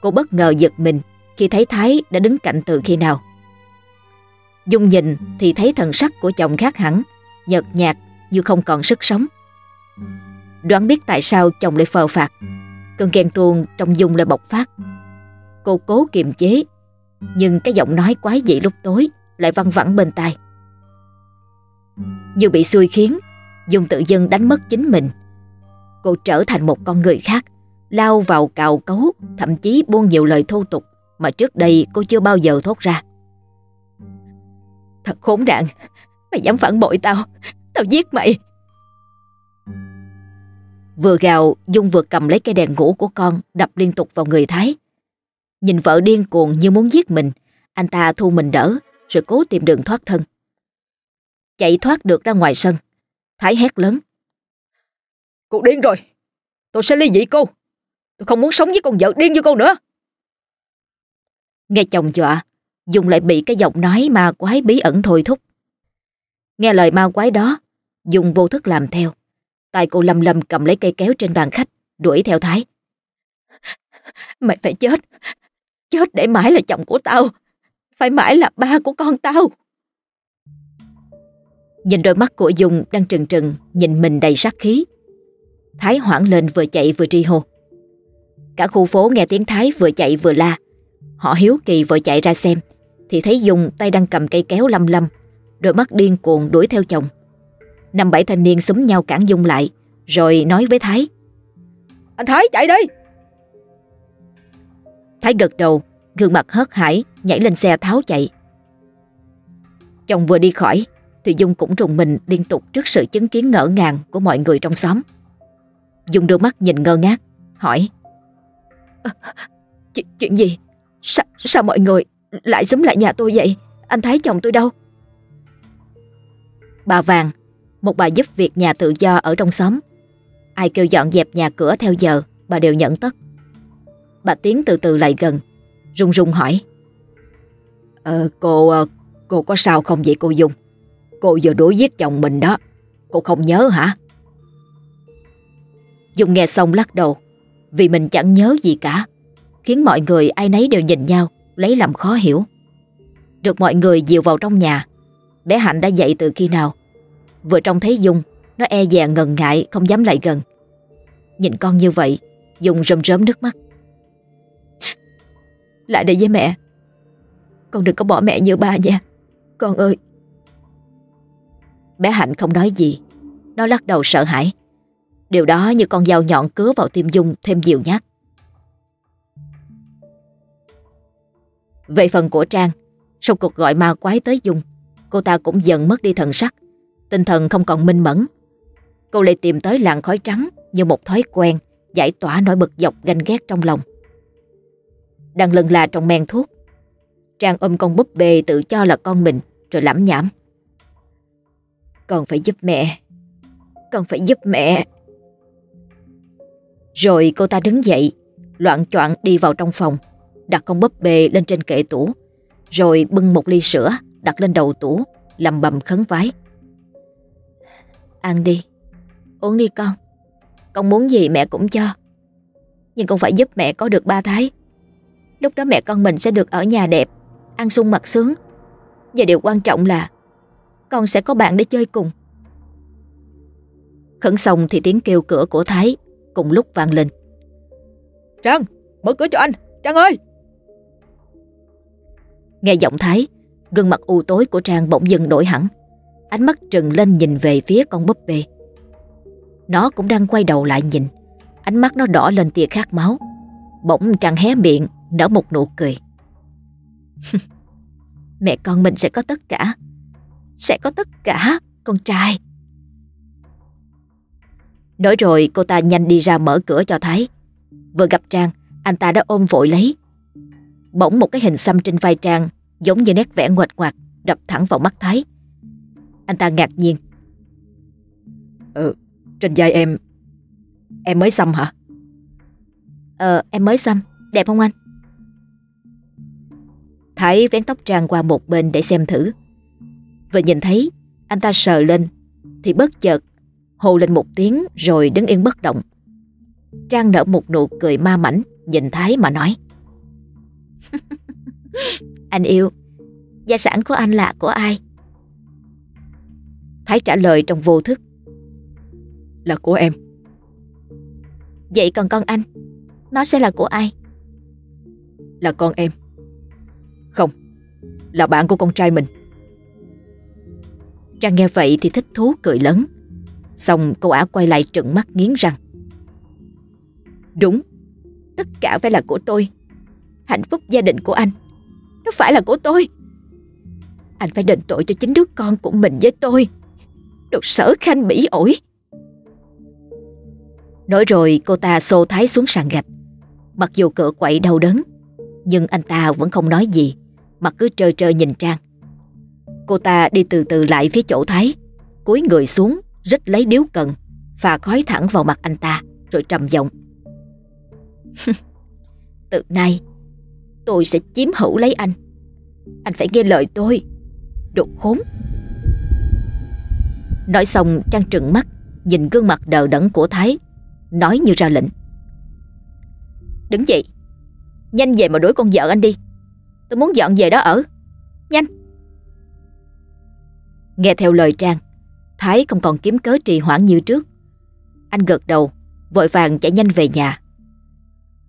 Cô bất ngờ giật mình Khi thấy Thái đã đứng cạnh từ khi nào. Dung nhìn thì thấy thần sắc của chồng khác hẳn, Nhợt nhạt như không còn sức sống. Đoán biết tại sao chồng lại phờ phạt Cơn ghen tuông trong Dung lại bộc phát. Cô cố kiềm chế, Nhưng cái giọng nói quái dị lúc tối lại văng vẳng bên tai. Như bị xui khiến, Dung tự dưng đánh mất chính mình. Cô trở thành một con người khác, Lao vào cào cấu, Thậm chí buông nhiều lời thô tục Mà trước đây cô chưa bao giờ thốt ra. Thật khốn nạn, Mày dám phản bội tao Tao giết mày. Vừa gào, Dung vừa cầm lấy cây đèn ngủ của con Đập liên tục vào người Thái. Nhìn vợ điên cuồng như muốn giết mình, Anh ta thu mình đỡ rồi cố tìm đường thoát thân. Chạy thoát được ra ngoài sân Thái hét lớn. Cô điên rồi Tôi sẽ ly dị cô. Tôi không muốn sống với con vợ điên như cô nữa. Nghe chồng dọa Dung lại bị cái giọng nói ma quái bí ẩn thôi thúc. Nghe lời ma quái đó Dung vô thức làm theo. Tay cô lầm lầm cầm lấy cây kéo trên bàn khách Đuổi theo Thái. Mày phải chết Chết để mãi là chồng của tao Phải mãi là ba của con tao. Nhìn đôi mắt của Dung đang trừng trừng Nhìn mình đầy sát khí. Thái hoảng lên vừa chạy vừa tri hô. Cả khu phố nghe tiếng Thái vừa chạy vừa la. Họ hiếu kỳ vội chạy ra xem Thì thấy Dung tay đang cầm cây kéo lâm lâm Đôi mắt điên cuồng đuổi theo chồng. Năm bảy thanh niên xúm nhau cản Dung lại Rồi nói với Thái. Anh Thái chạy đi! Thái gật đầu Gương mặt hớt hải Nhảy lên xe tháo chạy Chồng vừa đi khỏi Thì Dung cũng rùng mình liên tục trước sự chứng kiến ngỡ ngàng của mọi người trong xóm. Dung đưa mắt nhìn ngơ ngác, hỏi. Ờ, à, chuyện, chuyện gì? sa sao mọi người lại xúm lại nhà tôi vậy? Anh thấy chồng tôi đâu? Bà Vàng, một bà giúp việc nhà tự do ở trong xóm. Ai kêu dọn dẹp nhà cửa theo giờ, bà đều nhận tất. Bà Tiến từ từ lại gần, run run hỏi. Ờ, cô, ờ, cô có sao không vậy cô Dung? Cô vừa đuổi giết chồng mình đó Cô không nhớ hả? Dung nghe xong lắc đầu Vì mình chẳng nhớ gì cả Khiến mọi người ai nấy đều nhìn nhau Lấy làm khó hiểu. Được mọi người dìu vào trong nhà Bé Hạnh đã dậy từ khi nào? Vừa trông thấy Dung Nó e dè ngần ngại không dám lại gần. Nhìn con như vậy Dung rơm rớm nước mắt. Lại đây với mẹ. Con đừng có bỏ mẹ như ba nha. Con ơi. Bé Hạnh không nói gì. Nó lắc đầu sợ hãi. Điều đó như con dao nhọn cứa vào tim Dung thêm nhiều nhát. Về phần của Trang, Sau cuộc gọi ma quái tới Dung, Cô ta cũng dần mất đi thần sắc. Tinh thần không còn minh mẫn. Cô lại tìm tới làng khói trắng Như một thói quen Giải tỏa nỗi bực dọc ganh ghét trong lòng. Đang lần là trong men thuốc. Trang ôm con búp bê tự cho là con mình, Rồi lẩm nhảm con phải giúp mẹ. Con phải giúp mẹ. Rồi cô ta đứng dậy, Loạn choạng đi vào trong phòng, Đặt con búp bê lên trên kệ tủ, Rồi bưng một ly sữa, Đặt lên đầu tủ, Lầm bầm khấn vái. Ăn đi, Uống đi con. Con muốn gì mẹ cũng cho. Nhưng con phải giúp mẹ có được ba thái. Lúc đó mẹ con mình sẽ được ở nhà đẹp Ăn sung mặc sướng Và điều quan trọng là con sẽ có bạn để chơi cùng. Khẩn xong thì tiếng kêu cửa của Thái cùng lúc vang lên. Trang, mở cửa cho anh, Trang ơi! Nghe giọng Thái, gương mặt u tối của Trang bỗng dừng đổi hẳn. Ánh mắt trừng lên nhìn về phía con búp bê. Nó cũng đang quay đầu lại nhìn. Ánh mắt nó đỏ lên tia khát máu. Bỗng Trang hé miệng, nở một nụ cười. Mẹ con mình sẽ có tất cả sẽ có tất cả, con trai. Nói rồi cô ta nhanh đi ra mở cửa cho Thái. Vừa gặp Trang, anh ta đã ôm vội lấy. Bỗng một cái hình xăm trên vai Trang giống như nét vẽ ngoạch ngoạc đập thẳng vào mắt Thái. Anh ta ngạc nhiên. Ừ, trên vai em, em mới xăm hả? Ờ, em mới xăm, đẹp không anh? Thái vén tóc Trang qua một bên để xem thử. Vừa nhìn thấy anh ta sờ lên Thì bất chợt Hồ lên một tiếng rồi đứng yên bất động. Trang nở một nụ cười ma mảnh Nhìn Thái mà nói. Anh yêu Gia sản của anh là của ai? Thái trả lời trong vô thức. Là của em. Vậy còn con anh Nó sẽ là của ai? Là con em là bạn của con trai mình Trang nghe vậy thì thích thú cười lớn. Xong cô ả quay lại trợn mắt nghiến răng. Đúng, tất cả phải là của tôi. Hạnh phúc gia đình của anh, nó phải là của tôi. Anh phải đền tội cho chính đứa con của mình với tôi. Đồ sở khanh bỉ ổi. Nói rồi cô ta xô Thái xuống sàn gạch. Mặc dù cựa quậy đau đớn, nhưng anh ta vẫn không nói gì, mà cứ trơ trơ nhìn Trang. Cô ta đi từ từ lại phía chỗ Thái, cúi người xuống, Rít lấy điếu cần và khói thẳng vào mặt anh ta, Rồi trầm giọng. Từ nay, Tôi sẽ chiếm hữu lấy anh. Anh phải nghe lời tôi Đồ khốn. Nói xong, Trang trừng mắt, Nhìn gương mặt đờ đẫn của Thái, Nói như ra lệnh. Đứng dậy, Nhanh về mà đuổi con vợ anh đi. Tôi muốn dọn về đó ở Nhanh Nghe theo lời Trang Thái không còn kiếm cớ trì hoãn như trước. Anh gật đầu, vội vàng chạy nhanh về nhà.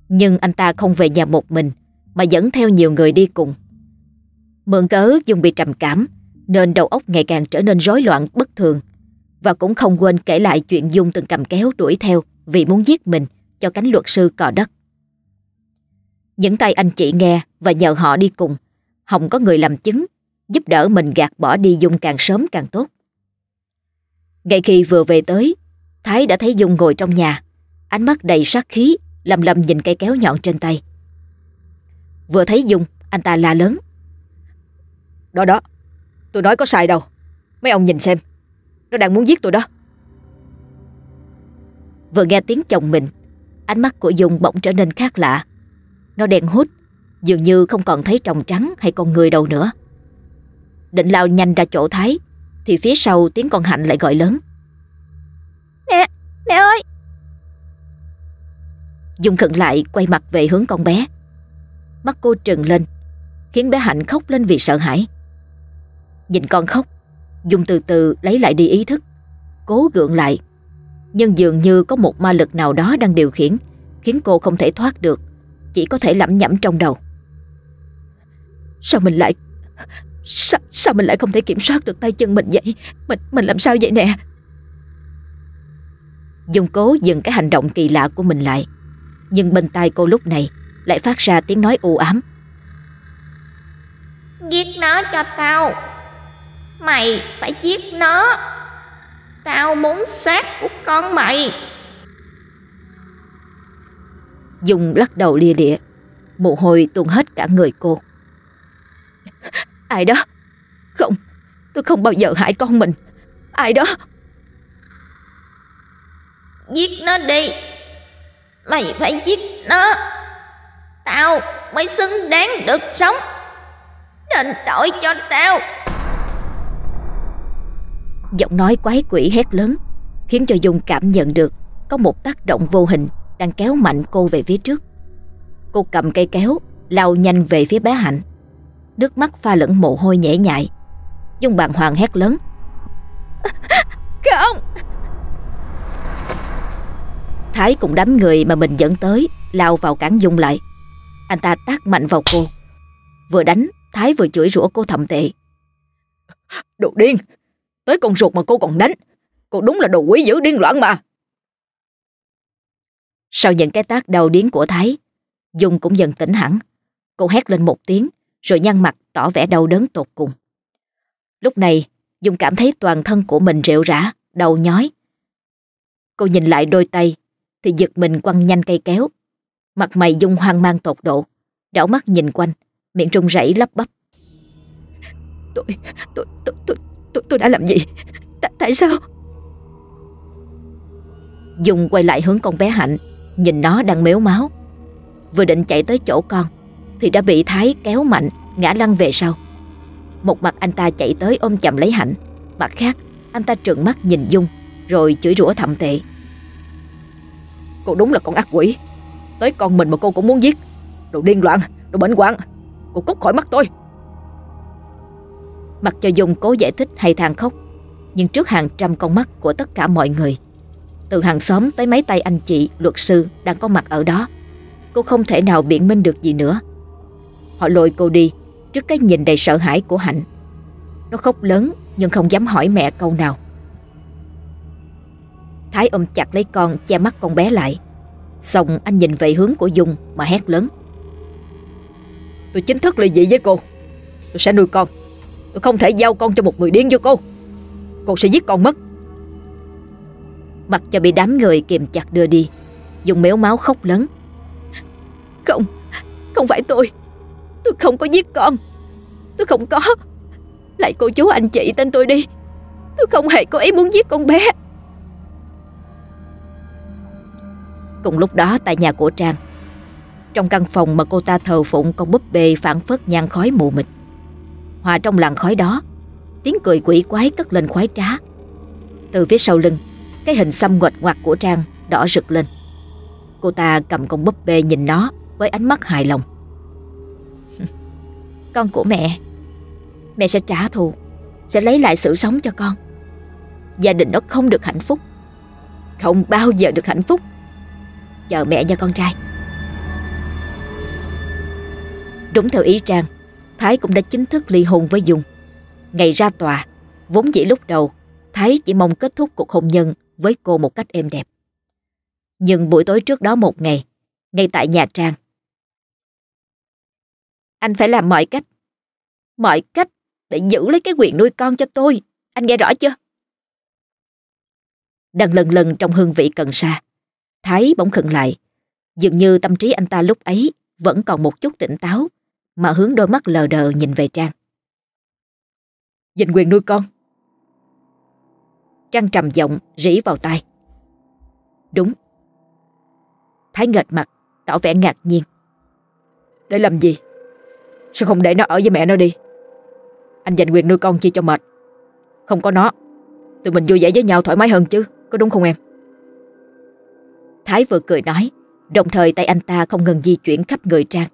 Nhưng anh ta không về nhà một mình, mà dẫn theo nhiều người đi cùng. Mượn cớ Dung bị trầm cảm, nên đầu óc ngày càng trở nên rối loạn bất thường. Và cũng không quên kể lại chuyện Dung từng cầm kéo đuổi theo vì muốn giết mình cho cánh luật sư cò đất. Những tay anh chị nghe và nhờ họ đi cùng, Hồng có người làm chứng, giúp đỡ mình gạt bỏ đi Dung càng sớm càng tốt. Ngay khi vừa về tới, Thái đã thấy Dung ngồi trong nhà, ánh mắt đầy sát khí, lầm lầm nhìn cây kéo nhọn trên tay. Vừa thấy Dung, anh ta la lớn. Đó đó, tôi nói có sai đâu. Mấy ông nhìn xem, nó đang muốn giết tôi đó. Vừa nghe tiếng chồng mình, ánh mắt của Dung bỗng trở nên khác lạ. Nó đen hút, dường như không còn thấy tròng trắng hay con người đâu nữa. Định lao nhanh ra chỗ Thái, thì phía sau tiếng con Hạnh lại gọi lớn. Nè, nè ơi! Dung khẩn lại quay mặt về hướng con bé. Mắt cô trừng lên, khiến bé Hạnh khóc lên vì sợ hãi. Nhìn con khóc, Dung từ từ lấy lại đi ý thức, cố gượng lại. Nhưng dường như có một ma lực nào đó đang điều khiển, khiến cô không thể thoát được, chỉ có thể lẩm nhẩm trong đầu. Sao mình lại... Sao, sao mình lại không thể kiểm soát được tay chân mình vậy? Mình mình làm sao vậy nè? Dung cố dừng cái hành động kỳ lạ của mình lại. Nhưng bên tai cô lúc này lại phát ra tiếng nói u ám. Giết nó cho tao. Mày phải giết nó. Tao muốn xác của con mày. Dung lắc đầu lia địa, mồ hôi tuôn hết cả người cô. Ai đó? Không, tôi không bao giờ hại con mình. Ai đó? Giết nó đi. Mày phải giết nó. Tao mới xứng đáng được sống. Đền tội cho tao. Giọng nói quái quỷ hét lớn khiến cho Dung cảm nhận được có một tác động vô hình đang kéo mạnh cô về phía trước. Cô cầm cây kéo, lao nhanh về phía bé Hạnh. Nước mắt pha lẫn mồ hôi nhễ nhại. Dung bàng hoàng hét lớn. Không! Thái cùng đám người mà mình dẫn tới lao vào cản Dung lại. Anh ta tác mạnh vào cô. Vừa đánh, Thái vừa chửi rủa cô thậm tệ. Đồ điên! Tới con ruột mà cô còn đánh. Cô đúng là đồ quý dữ điên loạn mà. Sau những cái tác đầu điến của Thái, Dung cũng dần tỉnh hẳn. Cô hét lên một tiếng, rồi nhăn mặt tỏ vẻ đau đớn tột cùng. Lúc này, Dung cảm thấy toàn thân của mình rệu rã, đầu nhói. Cô nhìn lại đôi tay, thì giật mình quăng nhanh cây kéo. Mặt mày Dung hoang mang tột độ, đảo mắt nhìn quanh, miệng run rẩy lắp bắp. Tôi, tôi, tôi, tôi, tôi, tôi đã làm gì? T tại sao? Dung quay lại hướng con bé Hạnh, nhìn nó đang méo máu. Vừa định chạy tới chỗ con, thì đã bị Thái kéo mạnh, ngã lăn về sau. Một mặt anh ta chạy tới ôm chầm lấy Hạnh, mặt khác anh ta trợn mắt nhìn Dung, rồi chửi rủa thậm tệ. Cô đúng là con ác quỷ. Tới con mình mà cô cũng muốn giết. Đồ điên loạn, đồ bệnh hoạn. Cô cút khỏi mắt tôi. Mặc cho Dung cố giải thích hay than khóc, nhưng trước hàng trăm con mắt của tất cả mọi người, từ hàng xóm tới mấy tay anh chị, luật sư đang có mặt ở đó, cô không thể nào biện minh được gì nữa. Họ lôi cô đi trước cái nhìn đầy sợ hãi của Hạnh. Nó khóc lớn nhưng không dám hỏi mẹ câu nào. Thái ôm chặt lấy con che mắt con bé lại. Xong anh nhìn về hướng của Dung mà hét lớn. Tôi chính thức ly dị với cô. Tôi sẽ nuôi con. Tôi không thể giao con cho một người điên như cô. Cô sẽ giết con mất. Mặc cho bị đám người kìm chặt đưa đi. dùng méo máu khóc lớn. Không, không phải tôi. Tôi không có giết con. Tôi không có. Lại cô chú anh chị tên tôi đi. Tôi không hề có ý muốn giết con bé. Cùng lúc đó tại nhà của Trang Trong căn phòng mà cô ta thờ phụng con búp bê phản phất nhang khói mù mịt Hòa trong làn khói đó Tiếng cười quỷ quái cất lên khoái trá Từ phía sau lưng cái hình xăm ngoạch ngoạc của Trang đỏ rực lên. Cô ta cầm con búp bê nhìn nó Với ánh mắt hài lòng. Con của mẹ Mẹ sẽ trả thù, Sẽ lấy lại sự sống cho con. Gia đình nó không được hạnh phúc, Không bao giờ được hạnh phúc. Chờ mẹ nha con trai. Đúng theo ý Trang, Thái cũng đã chính thức ly hôn với Dung. Ngày ra tòa, Vốn dĩ lúc đầu, Thái chỉ mong kết thúc cuộc hôn nhân với cô một cách êm đẹp. Nhưng buổi tối trước đó một ngày, ngay tại nhà Trang. Anh phải làm mọi cách, mọi cách để giữ lấy cái quyền nuôi con cho tôi. Anh nghe rõ chưa? Đang lần lần trong hương vị cần sa, Thái bỗng khựng lại. Dường như tâm trí anh ta lúc ấy vẫn còn một chút tỉnh táo, mà hướng đôi mắt lờ đờ nhìn về Trang. Dành quyền nuôi con. Trang trầm giọng rỉ vào tai. Đúng. Thái nghệt mặt, tỏ vẻ ngạc nhiên. Để làm gì? Sao không để nó ở với mẹ nó đi? Anh dành quyền nuôi con chi cho mệt. Không có nó, tụi mình vui vẻ với nhau thoải mái hơn chứ, có đúng không em? Thái vừa cười nói, đồng thời tay anh ta không ngừng di chuyển khắp người Trang.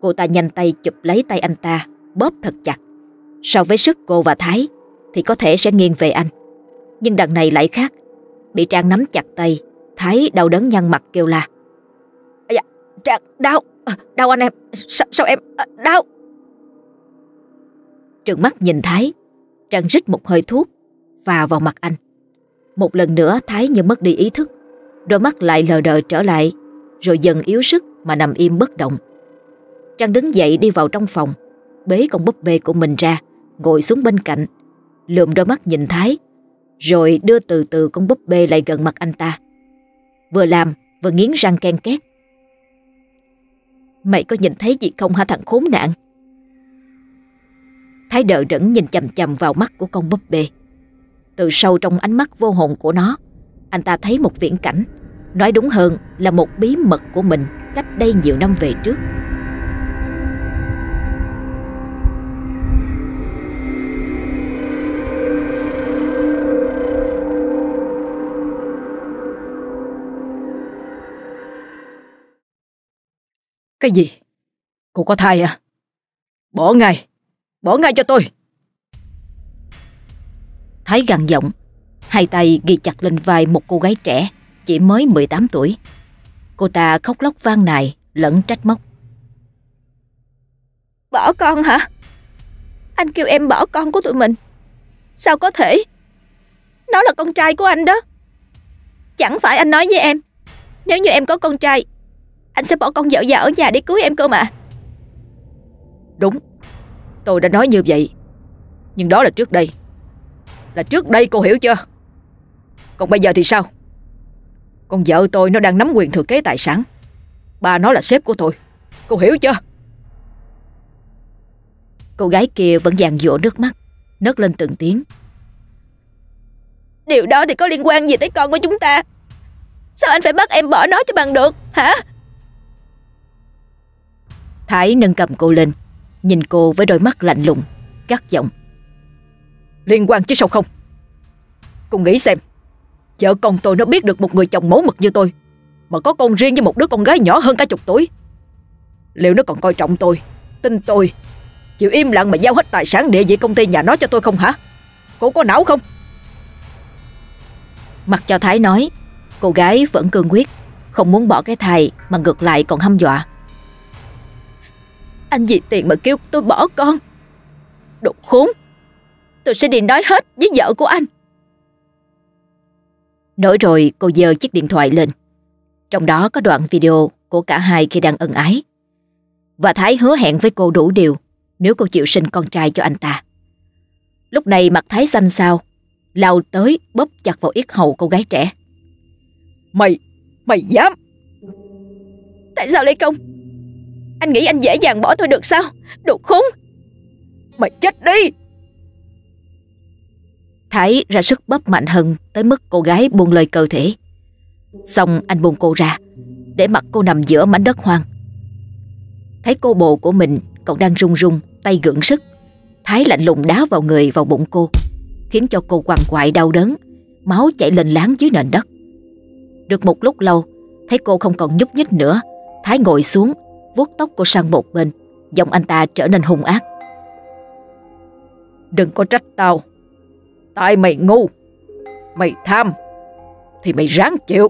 Cô ta nhanh tay chụp lấy tay anh ta, bóp thật chặt. So với sức cô và Thái, thì có thể sẽ nghiêng về anh. Nhưng đằng này lại khác. Bị Trang nắm chặt tay Thái đau đớn nhăn mặt kêu la. Dạ, Trang đau Đau anh em Sao, sao em à, đau? Trừng mắt nhìn Thái Trang rít một hơi thuốc Và vào mặt anh. Một lần nữa Thái như mất đi ý thức Đôi mắt lại lờ đờ trở lại Rồi dần yếu sức mà nằm im bất động. Trang đứng dậy đi vào trong phòng Bế con búp bê của mình ra Ngồi xuống bên cạnh Lượm đôi mắt nhìn Thái rồi đưa từ từ con búp bê lại gần mặt anh ta. Vừa làm, vừa nghiến răng ken két. Mày có nhìn thấy gì không hả thằng khốn nạn? Thái Đợi đẫn nhìn chầm chầm vào mắt của con búp bê. Từ sâu trong ánh mắt vô hồn của nó, anh ta thấy một viễn cảnh, nói đúng hơn là một bí mật của mình cách đây nhiều năm về trước. Cái gì? Cô có thai à? Bỏ ngay, bỏ ngay cho tôi. Thái gằn giọng, hai tay ghi chặt lên vai một cô gái trẻ, chỉ mới 18 tuổi. Cô ta khóc lóc vang nài, lẫn trách móc. Bỏ con hả? Anh kêu em bỏ con của tụi mình. Sao có thể? Nó là con trai của anh đó. Chẳng phải anh nói với em, nếu như em có con trai anh sẽ bỏ con vợ già ở nhà để cưới em cơ mà. Đúng. Tôi đã nói như vậy. Nhưng đó là trước đây. Là trước đây cô hiểu chưa? Còn bây giờ thì sao? Con vợ tôi nó đang nắm quyền thừa kế tài sản. Bà nó là sếp của tôi. Cô hiểu chưa? Cô gái kia vẫn dàn dụa nước mắt Nớt lên từng tiếng. Điều đó thì có liên quan gì tới con của chúng ta? Sao anh phải bắt em bỏ nó cho bằng được Hả Thái nâng cầm cô lên Nhìn cô với đôi mắt lạnh lùng Gắt giọng. Liên quan chứ sao không? Cô nghĩ xem Vợ con tôi nó biết được một người chồng mẫu mực như tôi Mà có con riêng với một đứa con gái nhỏ hơn cả chục tuổi. Liệu nó còn coi trọng tôi Tin tôi Chịu im lặng mà giao hết tài sản địa vị công ty nhà nó cho tôi không hả? Cô có não không? Mặc cho Thái nói Cô gái vẫn cương quyết Không muốn bỏ cái thai Mà ngược lại còn hăm dọa anh vì tiền mà kêu tôi bỏ con. Đồ khốn. Tôi sẽ đi nói hết với vợ của anh. Nói rồi cô giơ chiếc điện thoại lên. Trong đó có đoạn video của cả hai khi đang ân ái. Và Thái hứa hẹn với cô đủ điều Nếu cô chịu sinh con trai cho anh ta. Lúc này mặt Thái xanh xao Lao tới bóp chặt vào yết hầu cô gái trẻ. Mày, mày dám. Tại sao lại không anh nghĩ anh dễ dàng bỏ tôi được sao? Đồ khốn! Mày chết đi! Thái ra sức bóp mạnh hơn Tới mức cô gái buông lời cơ thể. Xong anh buông cô ra, Để mặt cô nằm giữa mảnh đất hoang. Thấy cô bồ của mình Còn đang run run, Tay gượng sức, Thái lạnh lùng đá vào người vào bụng cô, Khiến cho cô quằn quại đau đớn, Máu chảy lên láng dưới nền đất. Được một lúc lâu, Thấy cô không còn nhúc nhích nữa, Thái ngồi xuống vuốt tóc cô sang một bên Giọng anh ta trở nên hung ác. Đừng có trách tao. Tại mày ngu Mày tham Thì mày ráng chịu.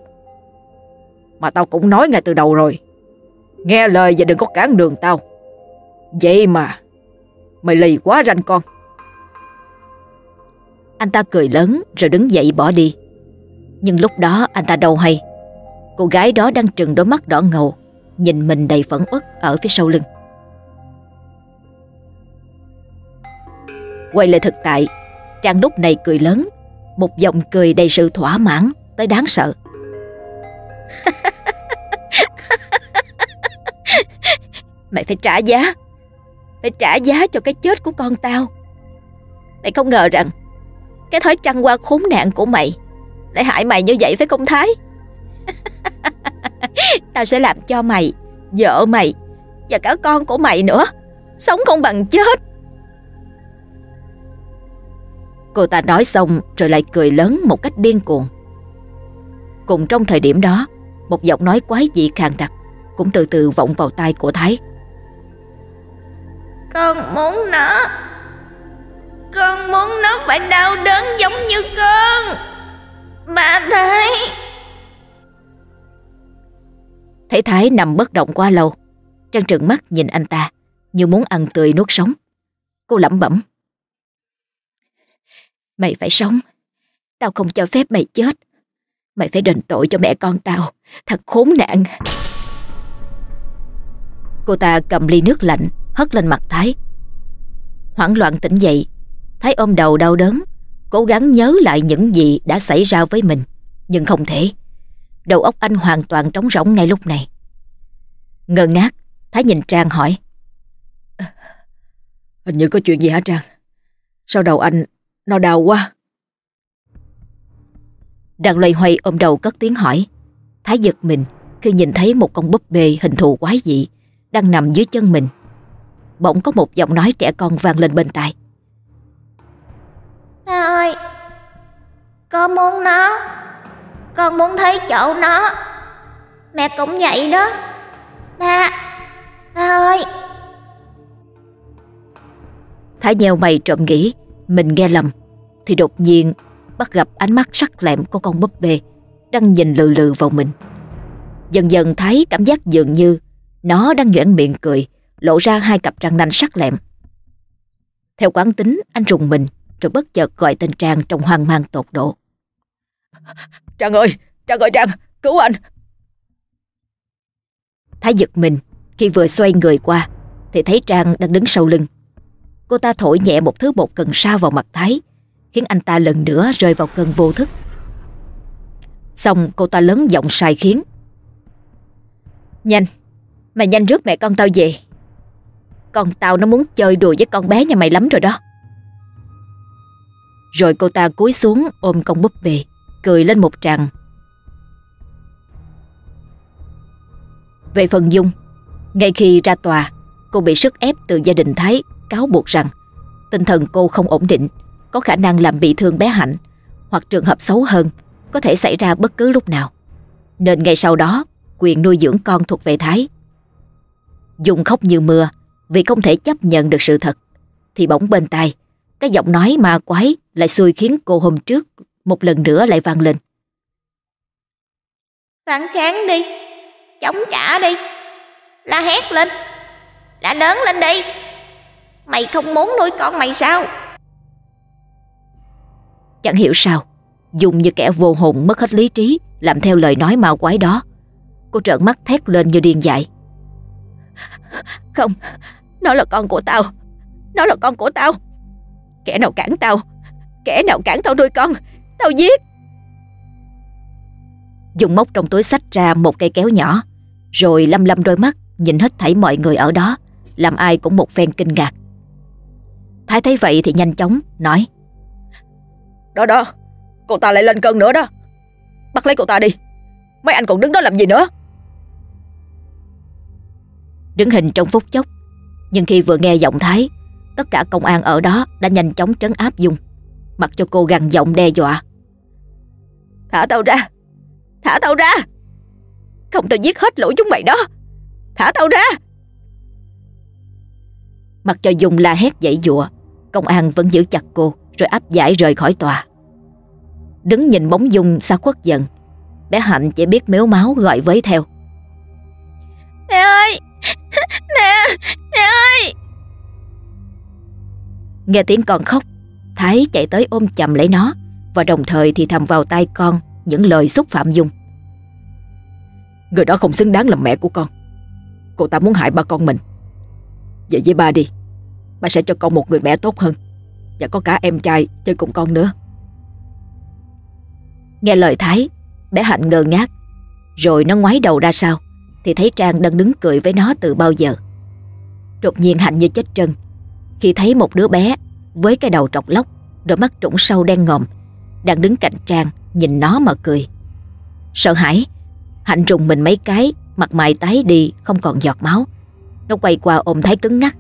Mà tao cũng nói ngay từ đầu rồi Nghe lời và đừng có cản đường tao. Vậy mà Mày lì quá ranh con. Anh ta cười lớn rồi đứng dậy bỏ đi. Nhưng lúc đó anh ta đâu hay. Cô gái đó đang trừng đôi mắt đỏ ngầu Nhìn mình đầy phẫn uất ở phía sau lưng. Quay lại thực tại, Trang lúc này cười lớn, Một giọng cười đầy sự thỏa mãn Tới đáng sợ. Mày phải trả giá, Phải trả giá cho cái chết của con tao. Mày không ngờ rằng, Cái thói trăng qua khốn nạn của mày Lại hại mày như vậy phải không Thái. Tao sẽ làm cho mày Vợ mày Và cả con của mày nữa. Sống không bằng chết. Cô ta nói xong rồi lại cười lớn một cách điên cuồng. Cùng trong thời điểm đó, một giọng nói quái dị khàn đặc cũng từ từ vọng vào tai của Thái. Con muốn nó. Con muốn nó phải đau đớn giống như con. Bà Thái. Thấy Thái nằm bất động quá lâu. Trang trừng mắt nhìn anh ta, Như muốn ăn tươi nuốt sống. Cô lẩm bẩm. Mày phải sống. Tao không cho phép mày chết. Mày phải đền tội cho mẹ con tao. Thật khốn nạn. Cô ta cầm ly nước lạnh, Hất lên mặt Thái. Hoảng loạn tỉnh dậy, Thái ôm đầu đau đớn, Cố gắng nhớ lại những gì đã xảy ra với mình, Nhưng không thể. Đầu óc anh hoàn toàn trống rỗng ngay lúc này Ngơ ngác Thái nhìn Trang hỏi Hình như có chuyện gì hả Trang Sao đầu anh nó đau quá. Đang loay hoay ôm đầu cất tiếng hỏi. Thái giật mình khi nhìn thấy một con búp bê hình thù quái dị đang nằm dưới chân mình. Bỗng có một giọng nói trẻ con vang lên bên tai. Ba ơi, con muốn nó, con muốn thấy chỗ nó. Mẹ cũng vậy đó. Ba, ba ơi. Thái nheo mày trộm nghĩ mình nghe lầm Thì đột nhiên bắt gặp ánh mắt sắc lẹm của con búp bê Đang nhìn lừ lừ vào mình Dần dần thấy cảm giác dường như Nó đang nhoẻn miệng cười Lộ ra hai cặp răng nanh sắc lẹm Theo quán tính anh rùng mình Rồi bất chợt gọi tên Trang trong hoang mang tột độ Trang ơi Trang ơi Trang, Cứu anh. Thái giật mình, Khi vừa xoay người qua, Thì thấy Trang đang đứng sau lưng. Cô ta thổi nhẹ một thứ bột cần sa vào mặt Thái, Khiến anh ta lần nữa rơi vào cơn vô thức. Xong, cô ta lớn giọng sai khiến. Nhanh, Mày nhanh rước mẹ con tao về. Con tao nó muốn chơi đùa với con bé nhà mày lắm rồi đó. Rồi cô ta cúi xuống ôm con búp bê. Cười lên một tràng Về phần Dung Ngay khi ra tòa Cô bị sức ép từ gia đình Thái cáo buộc rằng tinh thần cô không ổn định, có khả năng làm bị thương bé Hạnh, hoặc trường hợp xấu hơn, có thể xảy ra bất cứ lúc nào. Nên ngay sau đó, quyền nuôi dưỡng con thuộc về Thái. Dùng khóc như mưa vì không thể chấp nhận được sự thật, thì bỗng bên tai, cái giọng nói ma quái lại xui khiến cô hôm trước một lần nữa lại vang lên. Phản kháng đi, chống trả đi, la hét lên, la lớn lên đi. Mày không muốn nuôi con mày sao? Chẳng hiểu sao Dùng như kẻ vô hồn mất hết lý trí Làm theo lời nói ma quái đó. Cô trợn mắt thét lên như điên dại. Không Nó là con của tao. Nó là con của tao. Kẻ nào cản tao? Kẻ nào cản tao nuôi con Tao giết. Dùng móc trong túi sách ra một cây kéo nhỏ Rồi lâm lâm đôi mắt Nhìn hết thảy mọi người ở đó Làm ai cũng một phen kinh ngạc. Thái thấy vậy thì nhanh chóng nói Đó đó Cô ta lại lên cơn nữa đó. Bắt lấy cô ta đi. Mấy anh còn đứng đó làm gì nữa? Đứng hình trong phút chốc Nhưng khi vừa nghe giọng Thái Tất cả công an ở đó đã nhanh chóng trấn áp Dung Mặc cho cô gằn giọng đe dọa Thả tao ra. Thả tao ra. Không tao giết hết lũ chúng mày đó. Thả tao ra. Mặc cho Dung la hét dãy dụa Công an vẫn giữ chặt cô Rồi áp giải rời khỏi tòa. Đứng nhìn bóng Dung xa khuất dần Bé Hạnh chỉ biết méo máu gọi với theo. Mẹ ơi! Mẹ! Mẹ ơi! Nghe tiếng con khóc Thái chạy tới ôm chầm lấy nó và đồng thời thì thầm vào tai con Những lời xúc phạm Dung Người đó không xứng đáng làm mẹ của con. Cô ta muốn hại ba con mình. Về với ba đi. Ba sẽ cho con một người mẹ tốt hơn. Và có cả em trai chơi cùng con nữa. Nghe lời Thái, Bé Hạnh ngơ ngác. Rồi nó ngoái đầu ra sau, Thì thấy Trang đang đứng cười với nó từ bao giờ. Đột nhiên Hạnh như chết trân Khi thấy một đứa bé Với cái đầu trọc lóc, Đôi mắt trũng sâu đen ngòm đang đứng cạnh Trang, Nhìn nó mà cười. Sợ hãi, Hạnh rùng mình mấy cái, Mặt mày tái đi, không còn giọt máu. Nó quay qua ôm Thái cứng ngắc,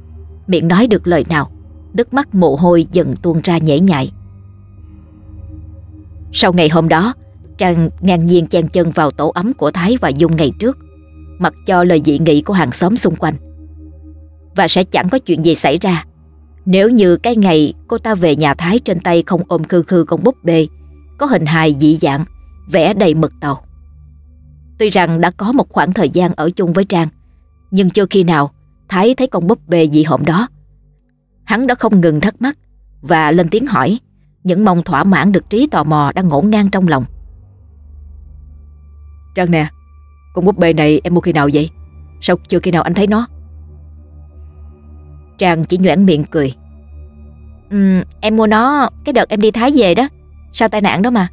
Miệng nói được lời nào, Nước mắt mồ hôi dần tuôn ra nhễ nhại. Sau ngày hôm đó, Trang ngang nhiên chen chân vào tổ ấm của Thái và Dung ngày trước, Mặc cho lời dị nghị của hàng xóm xung quanh. Và sẽ chẳng có chuyện gì xảy ra. Nếu như cái ngày cô ta về nhà Thái trên tay không ôm khư khư con búp bê Có hình hài dị dạng, vẽ đầy mực tàu. Tuy rằng đã có một khoảng thời gian ở chung với Trang Nhưng chưa khi nào Thái thấy con búp bê dị hộm đó. Hắn đã không ngừng thắc mắc Và lên tiếng hỏi Những mong thỏa mãn được trí tò mò đang ngổn ngang trong lòng. Trang nè Con búp bê này em mua khi nào vậy? Sao chưa khi nào anh thấy nó? Trang chỉ nhoảng miệng cười. Ừ, Em mua nó cái đợt em đi Thái về đó. Sao tai nạn đó mà?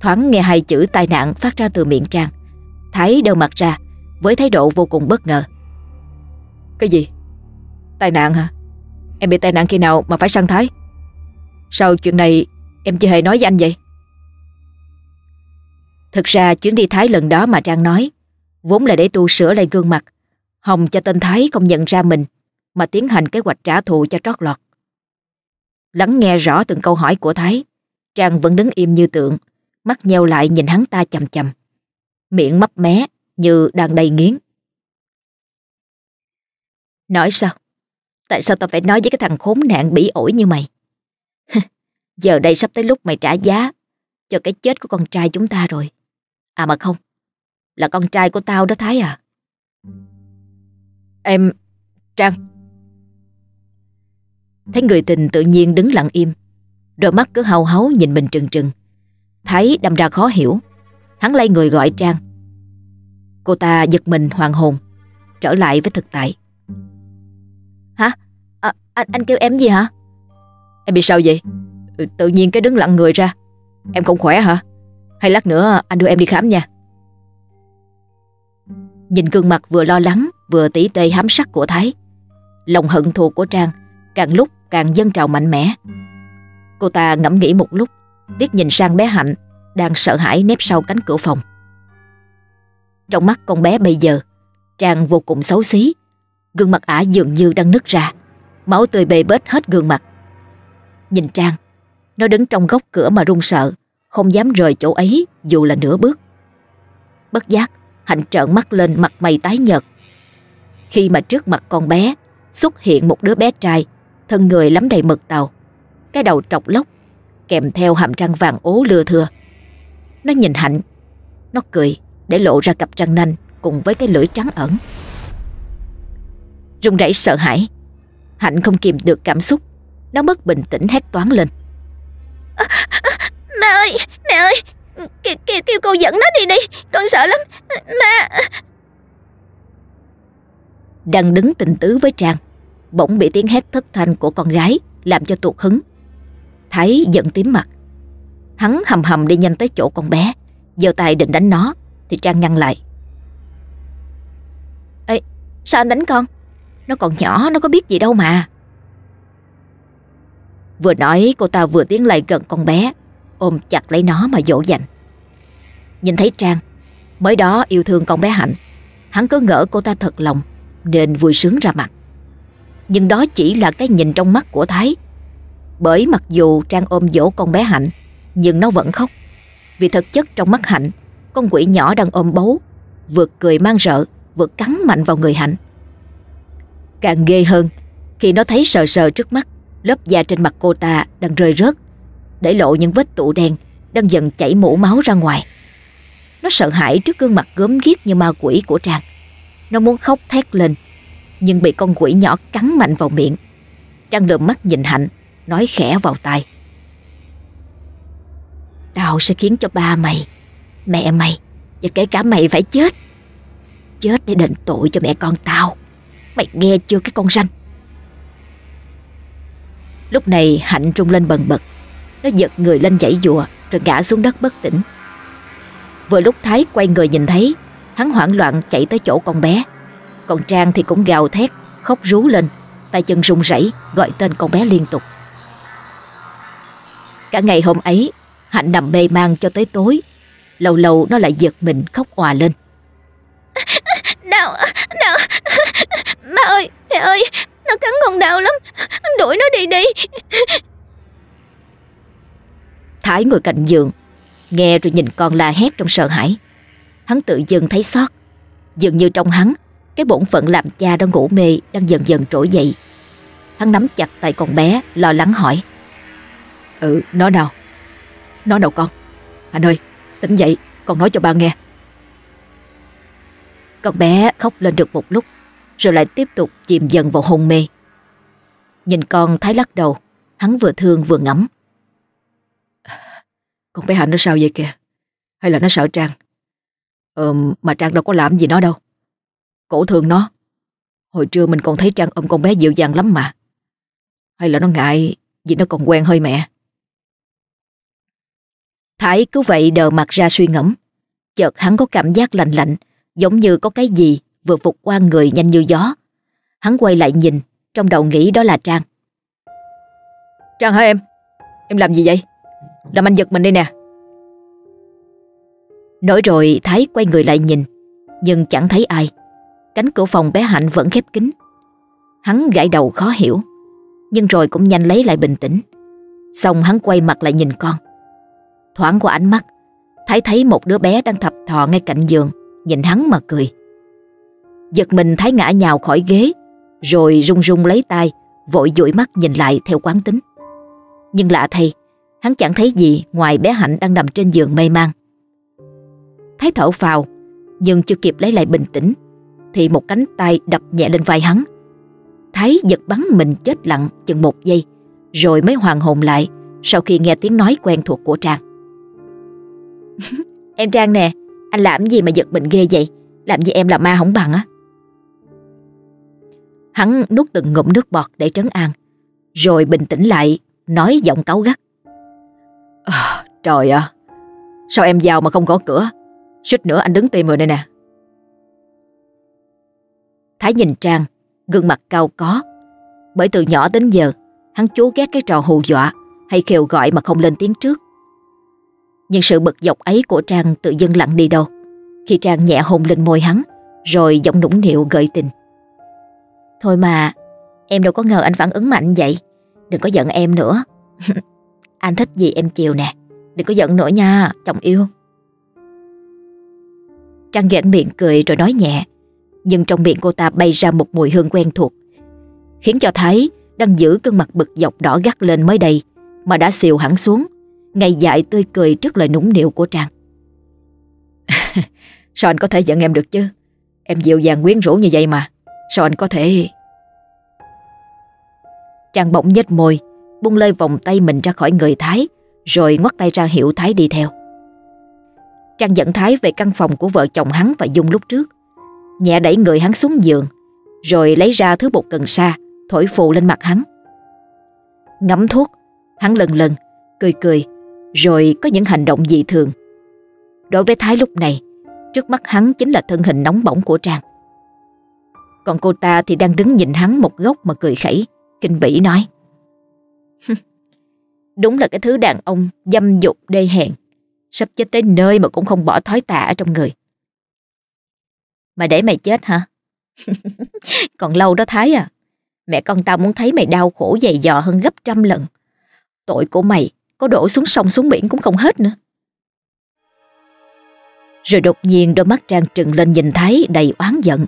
Thoáng nghe hai chữ tai nạn phát ra từ miệng Trang. Thái đeo mặt ra Với thái độ vô cùng bất ngờ. Cái gì? Tai nạn hả? Em bị tai nạn khi nào mà phải sang Thái? Sao chuyện này em chưa hề nói với anh vậy? Thực ra chuyến đi Thái lần đó mà Trang nói Vốn là để tu sửa lại gương mặt Hồng cho tên Thái không nhận ra mình Mà tiến hành kế hoạch trả thù cho trót lọt Lắng nghe rõ từng câu hỏi của Thái Trang vẫn đứng im như tượng Mắt nheo lại nhìn hắn ta chầm chầm Miệng mấp mé như đang đầy nghiến Nói sao? Tại sao tao phải nói với cái thằng khốn nạn bỉ ổi như mày? Giờ đây sắp tới lúc mày trả giá cho cái chết của con trai chúng ta rồi. À mà không, là con trai của tao đó Thái à. Em... Trang. Thấy người tình tự nhiên đứng lặng im, đôi mắt cứ hau háu nhìn mình trừng trừng. Thái đâm ra khó hiểu, hắn lay người gọi Trang. Cô ta giật mình hoàng hồn, trở lại với thực tại. Hả? À, anh, anh kêu em gì hả? Em bị sao vậy? Ừ, tự nhiên cái đứng lặng người ra. Em không khỏe hả? Hay lát nữa anh đưa em đi khám nha. Nhìn gương mặt vừa lo lắng vừa tỉ tê hám sắc của Thái. Lòng hận thù của Trang càng lúc càng dâng trào mạnh mẽ. Cô ta ngẫm nghĩ một lúc, liếc nhìn sang bé Hạnh đang sợ hãi nép sau cánh cửa phòng. Trong mắt con bé bây giờ, Trang vô cùng xấu xí, gương mặt ả dường như đang nứt ra, máu tươi bê bết hết gương mặt. Nhìn Trang, nó đứng trong góc cửa mà run sợ, không dám rời chỗ ấy dù là nửa bước. Bất giác, Hạnh trợn mắt lên mặt mày tái nhợt. Khi mà trước mặt con bé xuất hiện một đứa bé trai, thân người lắm đầy mực tàu, cái đầu trọc lóc, kèm theo hàm răng vàng ố lưa thưa. Nó nhìn Hạnh, nó cười để lộ ra cặp răng nanh cùng với cái lưỡi trắng ẩn. Rung rẩy sợ hãi, Hạnh không kìm được cảm xúc, nó mất bình tĩnh hét toán lên. À, à, mẹ ơi, mẹ ơi, kêu, kêu, kêu cô dẫn nó đi đi, con sợ lắm, mẹ. Đang đứng tình tứ với Trang, bỗng bị tiếng hét thất thanh của con gái làm cho tuột hứng. Thái giận tím mặt, hắn hầm hầm đi nhanh tới chỗ con bé, giơ tay định đánh nó, thì Trang ngăn lại. Ê, sao anh đánh con? Nó còn nhỏ, nó có biết gì đâu mà. Vừa nói cô ta vừa tiến lại gần con bé Ôm chặt lấy nó mà dỗ dành Nhìn thấy Trang Mới đó yêu thương con bé Hạnh Hắn cứ ngỡ cô ta thật lòng nên vui sướng ra mặt Nhưng đó chỉ là cái nhìn trong mắt của Thái Bởi mặc dù Trang ôm dỗ con bé Hạnh, Nhưng nó vẫn khóc Vì thực chất trong mắt Hạnh, Con quỷ nhỏ đang ôm bấu Vượt cười mang rợ Vượt cắn mạnh vào người Hạnh Càng ghê hơn, Khi nó thấy sờ sờ trước mắt, Lớp da trên mặt cô ta đang rơi rớt, để lộ những vết tụ đen đang dần chảy mũ máu ra ngoài. Nó sợ hãi trước gương mặt gớm ghiếc như ma quỷ của Trang. Nó muốn khóc thét lên, nhưng bị con quỷ nhỏ cắn mạnh vào miệng. trăng lượm mắt nhìn Hạnh, nói khẽ vào tai. Tao sẽ khiến cho ba mày, mẹ mày và kể cả mày phải chết. Chết để đền tội cho mẹ con tao. Mày nghe chưa cái con ranh? Lúc này Hạnh trung lên bần bật. Nó giật người lên dãy dùa rồi ngã xuống đất bất tỉnh. Vừa lúc Thái quay người nhìn thấy, hắn hoảng loạn chạy tới chỗ con bé. Còn Trang thì cũng gào thét, khóc rú lên, tay chân run rẩy gọi tên con bé liên tục. Cả ngày hôm ấy, Hạnh nằm mê man cho tới tối. Lâu lâu nó lại giật mình khóc òa lên. Đau, đau, má ơi, mẹ ơi, nó cắn con đau lắm, đuổi nó đi đi. Thái ngồi cạnh giường, nghe rồi nhìn con la hét trong sợ hãi. Hắn tự dưng thấy xót, dường như trong hắn, cái bổn phận làm cha đang ngủ mê đang dần dần trỗi dậy. Hắn nắm chặt tay con bé, lo lắng hỏi. Ừ, nó nào? Nó nào con? Anh ơi, tỉnh dậy, con nói cho ba nghe. Con bé khóc lên được một lúc, rồi lại tiếp tục chìm dần vào hôn mê. Nhìn con Thái lắc đầu, hắn vừa thương vừa ngắm. Con bé Hạnh nó sao vậy kìa? Hay là nó sợ Trang? Ờ, mà Trang đâu có làm gì nó đâu. Cổ thương nó. Hồi trưa mình còn thấy Trang ôm con bé dịu dàng lắm mà. Hay là nó ngại vì nó còn quen hơi mẹ. Thái cứ vậy đờ mặt ra suy ngẫm. Chợt hắn có cảm giác lạnh lạnh, giống như có cái gì vừa vụt qua người nhanh như gió. Hắn quay lại nhìn, trong đầu nghĩ đó là Trang. Trang hả em? Em làm gì vậy? Làm anh giật mình đây nè. Nói rồi Thái quay người lại nhìn, nhưng chẳng thấy ai. Cánh cửa phòng bé Hạnh vẫn khép kín. Hắn gãi đầu khó hiểu, nhưng rồi cũng nhanh lấy lại bình tĩnh. Xong hắn quay mặt lại nhìn con. Thoáng qua ánh mắt, Thái thấy một đứa bé đang thập thò ngay cạnh giường, nhìn hắn mà cười. Giật mình Thái ngã nhào khỏi ghế, rồi rung rung lấy tay, vội dụi mắt nhìn lại theo quán tính. Nhưng lạ thay, hắn chẳng thấy gì ngoài bé Hạnh đang nằm trên giường mê man. Thái thở phào, nhưng chưa kịp lấy lại bình tĩnh, thì một cánh tay đập nhẹ lên vai hắn. Thái giật bắn mình chết lặng chừng một giây, rồi mới hoàn hồn lại sau khi nghe tiếng nói quen thuộc của Trang. em Trang nè, anh làm gì mà giật mình ghê vậy? Làm gì em là ma không bằng á? Hắn nuốt từng ngụm nước bọt để trấn an, rồi bình tĩnh lại, nói giọng cáu gắt. À, trời ạ, sao em vào mà không có cửa? Suýt nữa anh đứng tìm rồi đây nè. Thái nhìn Trang, gương mặt cao có. Bởi từ nhỏ đến giờ, hắn chú ghét cái trò hù dọa hay kêu gọi mà không lên tiếng trước. Nhưng sự bực dọc ấy của Trang tự dưng lặng đi đâu. Khi Trang nhẹ hôn lên môi hắn, rồi giọng nũng nịu gợi tình. Thôi mà, em đâu có ngờ anh phản ứng mạnh vậy. Đừng có giận em nữa. anh thích gì em chiều nè. Đừng có giận nữa nha, chồng yêu. Trang nhoẻn miệng cười rồi nói nhẹ. Nhưng trong miệng cô ta bay ra một mùi hương quen thuộc. Khiến cho Thái đang giữ cơn mặt bực dọc đỏ gắt lên mới đây mà đã xìu hẳn xuống. Ngày dại tươi cười trước lời nũng nịu của Trang. Sao anh có thể giận em được chứ? Em dịu dàng quyến rũ như vậy mà. Sao anh có thể... Trang bỗng nhếch môi, buông lơi vòng tay mình ra khỏi người Thái, rồi ngoắt tay ra hiệu Thái đi theo. Trang dẫn Thái về căn phòng của vợ chồng hắn và Dung lúc trước. Nhẹ đẩy người hắn xuống giường, rồi lấy ra thứ bột cần sa, thổi phù lên mặt hắn. Ngắm thuốc, hắn lần lần, cười cười, rồi có những hành động dị thường. Đối với Thái lúc này, trước mắt hắn chính là thân hình nóng bỏng của Trang. Còn cô ta thì đang đứng nhìn hắn một góc mà cười khẩy, kinh bỉ nói. Đúng là cái thứ đàn ông dâm dục đê hèn, sắp chết tới nơi mà cũng không bỏ thói tà ở trong người. Mà để mày chết hả? Còn lâu đó Thái à, mẹ con tao muốn thấy mày đau khổ dày dò hơn gấp trăm lần. Tội của mày có đổ xuống sông xuống biển cũng không hết nữa. Rồi đột nhiên đôi mắt Trang trừng lên nhìn Thái đầy oán giận.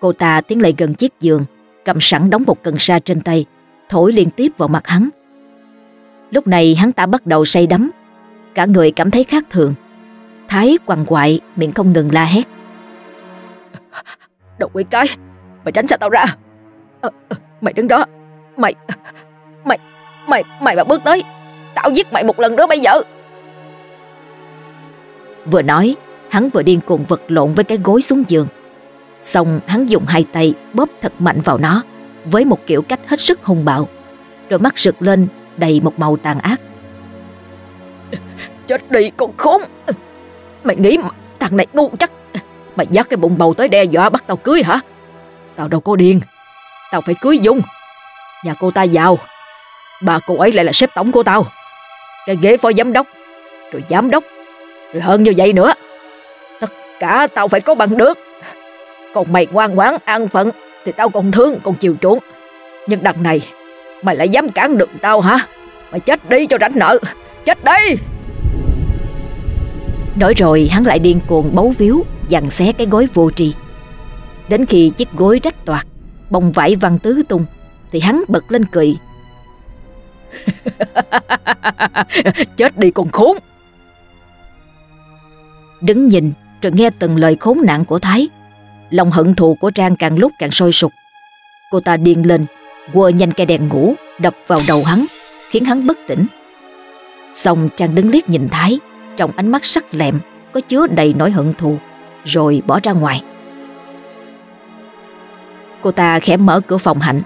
Cô ta tiến lại gần chiếc giường, cầm sẵn đóng một cần sa trên tay, thổi liên tiếp vào mặt hắn. Lúc này hắn ta bắt đầu say đắm, cả người cảm thấy khác thường. Thái quằn quại, miệng không ngừng la hét. Đồ quỷ cái, mày tránh xa tao ra. À, mày đứng đó, mày, mày, mày, mày mà bước tới, tao giết mày một lần nữa bây giờ. Vừa nói, hắn vừa điên cuồng vật lộn với cái gối xuống giường. Xong hắn dùng hai tay bóp thật mạnh vào nó với một kiểu cách hết sức hung bạo. Rồi mắt rực lên đầy một màu tàn ác. Chết đi con khốn! Mày nghĩ thằng này ngu chắc. Mày dắt cái bụng bầu tới đe dọa bắt tao cưới hả? Tao đâu có điên. Tao phải cưới Dung. Nhà cô ta giàu. Bà cô ấy lại là sếp tổng của tao. Cái ghế phó giám đốc, Rồi giám đốc, Rồi hơn như vậy nữa. Tất cả tao phải có bằng được. Còn mày ngoan ngoãn, an phận, Thì tao còn thương, còn chiều chuộng. Nhưng đằng này, Mày lại dám cản đường tao hả? Mày chết đi cho rảnh nợ. Chết đi! Nói rồi hắn lại điên cuồng bấu víu, Dằn xé cái gối vô tri. Đến khi chiếc gối rách toạc, Bông vải văng tứ tung, Thì hắn bật lên cười. Chết đi con khốn! Đứng nhìn, rồi nghe từng lời khốn nạn của Thái. Lòng hận thù của Trang càng lúc càng sôi sục. Cô ta điên lên, Quơ nhanh cây đèn ngủ, Đập vào đầu hắn, Khiến hắn bất tỉnh. Xong Trang đứng liếc nhìn Thái. Trong ánh mắt sắc lẹm, Có chứa đầy nỗi hận thù, Rồi bỏ ra ngoài. Cô ta khẽ mở cửa phòng hạnh,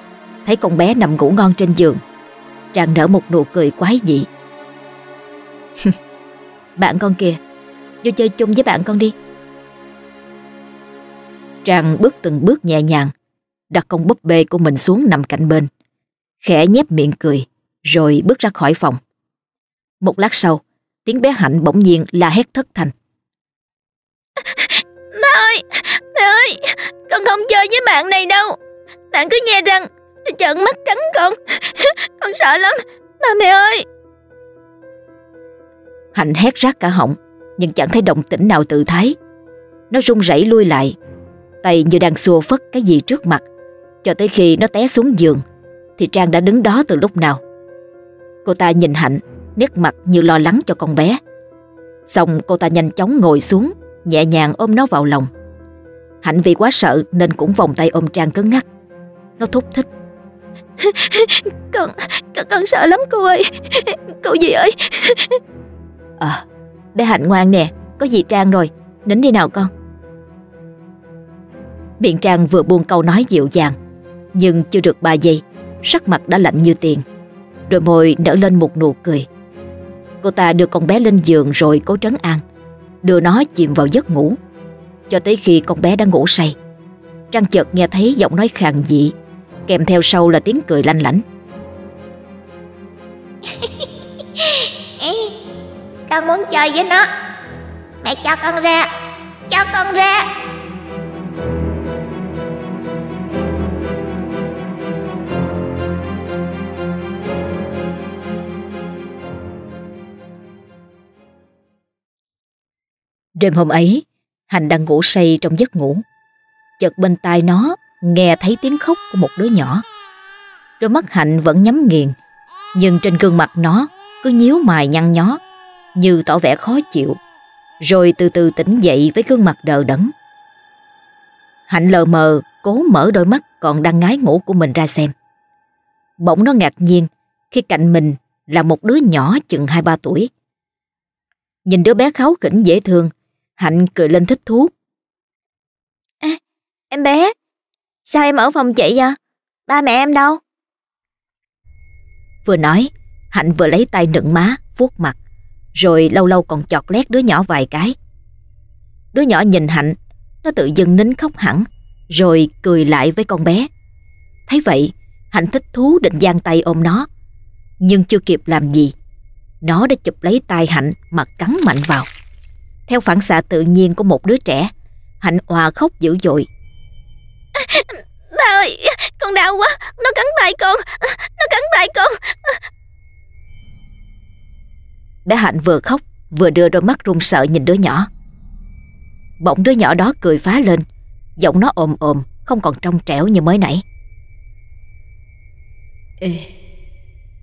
Thấy con bé nằm ngủ ngon trên giường. Trang nở một nụ cười quái dị. Bạn con kìa, Vô chơi chung với bạn con đi. Trang bước từng bước nhẹ nhàng, Đặt con búp bê của mình xuống nằm cạnh bên, Khẽ nhép miệng cười, Rồi bước ra khỏi phòng. Một lát sau Tiếng bé Hạnh bỗng nhiên la hét thất thành Má ơi Má ơi Con không chơi với bạn này đâu. Bạn cứ nhe răng Rồi trợn mắt cắn con. Con sợ lắm. Mà mẹ ơi. Hạnh hét rát cả họng Nhưng chẳng thấy động tĩnh nào tự thái. Nó run rẩy lui lại Tay như đang xua phất cái gì trước mặt. Cho tới khi nó té xuống giường Thì Trang đã đứng đó từ lúc nào. Cô ta nhìn Hạnh Nét mặt như lo lắng cho con bé. Xong cô ta nhanh chóng ngồi xuống Nhẹ nhàng ôm nó vào lòng. Hạnh vì quá sợ nên cũng vòng tay ôm Trang cứng ngắc. Nó thúc thích. Con, con, con sợ lắm cô ơi. Cô gì ơi? À bé Hạnh ngoan nè Có gì Trang rồi Nín đi nào con. Miệng Trang vừa buông câu nói dịu dàng Nhưng chưa được ba giây Sắc mặt đã lạnh như tiền. Đôi môi nở lên một nụ cười Cô ta đưa con bé lên giường rồi cố trấn an. Đưa nó chìm vào giấc ngủ. Cho tới khi con bé đã ngủ say. Trang chợt nghe thấy giọng nói khàn dị, Kèm theo sau là tiếng cười lanh lảnh. Con muốn chơi với nó. Mẹ cho con ra, Cho con ra. Đêm hôm ấy, Hành đang ngủ say trong giấc ngủ. Chợt bên tai nó nghe thấy tiếng khóc của một đứa nhỏ. Đôi mắt Hạnh vẫn nhắm nghiền, nhưng trên gương mặt nó cứ nhíu mày nhăn nhó, như tỏ vẻ khó chịu, rồi từ từ tỉnh dậy với gương mặt đờ đẫn. Hạnh lờ mờ cố mở đôi mắt còn đang ngái ngủ của mình ra xem. Bỗng nó ngạc nhiên khi cạnh mình là một đứa nhỏ chừng 2-3 tuổi. Nhìn đứa bé kháu khỉnh dễ thương, Hạnh cười lên thích thú. À, em bé, sao em ở phòng chị vậy? Ba mẹ em đâu? Vừa nói, Hạnh vừa lấy tay nựng má, vuốt mặt, rồi lâu lâu còn chọt lét đứa nhỏ vài cái. Đứa nhỏ nhìn Hạnh, nó tự dưng nín khóc hẳn, rồi cười lại với con bé. Thấy vậy, Hạnh thích thú định giang tay ôm nó, nhưng chưa kịp làm gì. Nó đã chụp lấy tay Hạnh mà cắn mạnh vào. Theo phản xạ tự nhiên của một đứa trẻ, Hạnh hòa khóc dữ dội. Ba ơi, con đau quá, nó cắn tay con, nó cắn tay con. Bé Hạnh vừa khóc, vừa đưa đôi mắt run sợ nhìn đứa nhỏ. Bỗng đứa nhỏ đó cười phá lên, giọng nó ồm ồm, không còn trong trẻo như mới nãy. Ê,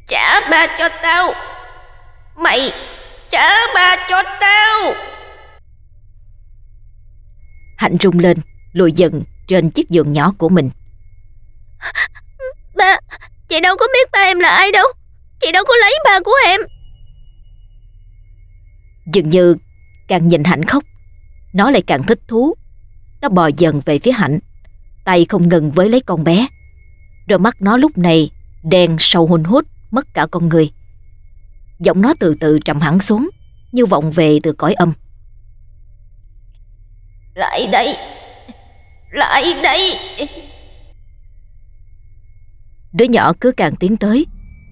Trả ba cho tao Mày trả ba cho tao Hạnh rung lên Lùi dần trên chiếc giường nhỏ của mình. Ba Chị đâu có biết ba em là ai đâu. Chị đâu có lấy ba của em. Dường như càng nhìn Hạnh khóc Nó lại càng thích thú. Nó bò dần về phía Hạnh Tay không ngừng với lấy con bé. Đôi mắt nó lúc này Đen sâu hun hút Mất cả con người. Giọng nó từ từ trầm hẳn xuống Như vọng về từ cõi âm Lại đây. Lại đây. Đứa nhỏ cứ càng tiến tới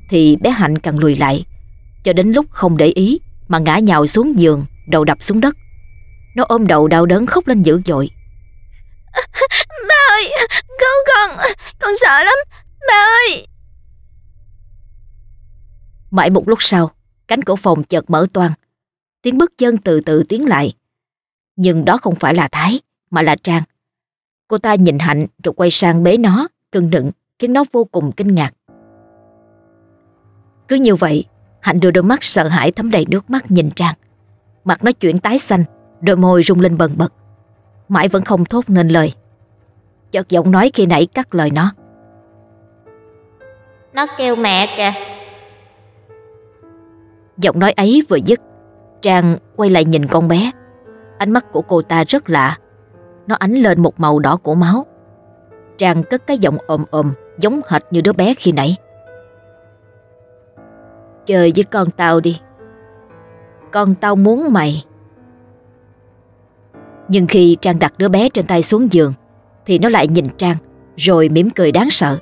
Thì bé Hạnh càng lùi lại. Cho đến lúc không để ý Mà ngã nhào xuống giường Đầu đập xuống đất. Nó ôm đầu đau đớn khóc lên dữ dội. Ba ơi Con con Con sợ lắm. Ba ơi. Mãi một lúc sau Cánh cửa phòng chợt mở toang. Tiếng bước chân từ từ tiến lại Nhưng đó không phải là Thái Mà là Trang. Cô ta nhìn Hạnh rồi quay sang bế nó Cưng nựng khiến nó vô cùng kinh ngạc. Cứ như vậy Hạnh đưa đôi mắt sợ hãi thấm đầy nước mắt nhìn Trang. Mặt nó chuyển tái xanh Đôi môi rung lên bần bật. Mãi vẫn không thốt nên lời. Chợt giọng nói khi nãy cắt lời nó. Nó kêu mẹ kìa. Giọng nói ấy vừa dứt Trang quay lại nhìn con bé Ánh mắt của cô ta rất lạ. Nó ánh lên một màu đỏ của máu. Trang cất cái giọng ồm ồm, Giống hệt như đứa bé khi nãy. Chơi với con tao đi. Con tao muốn mày. Nhưng khi Trang đặt đứa bé trên tay xuống giường, Thì nó lại nhìn Trang, Rồi mỉm cười đáng sợ.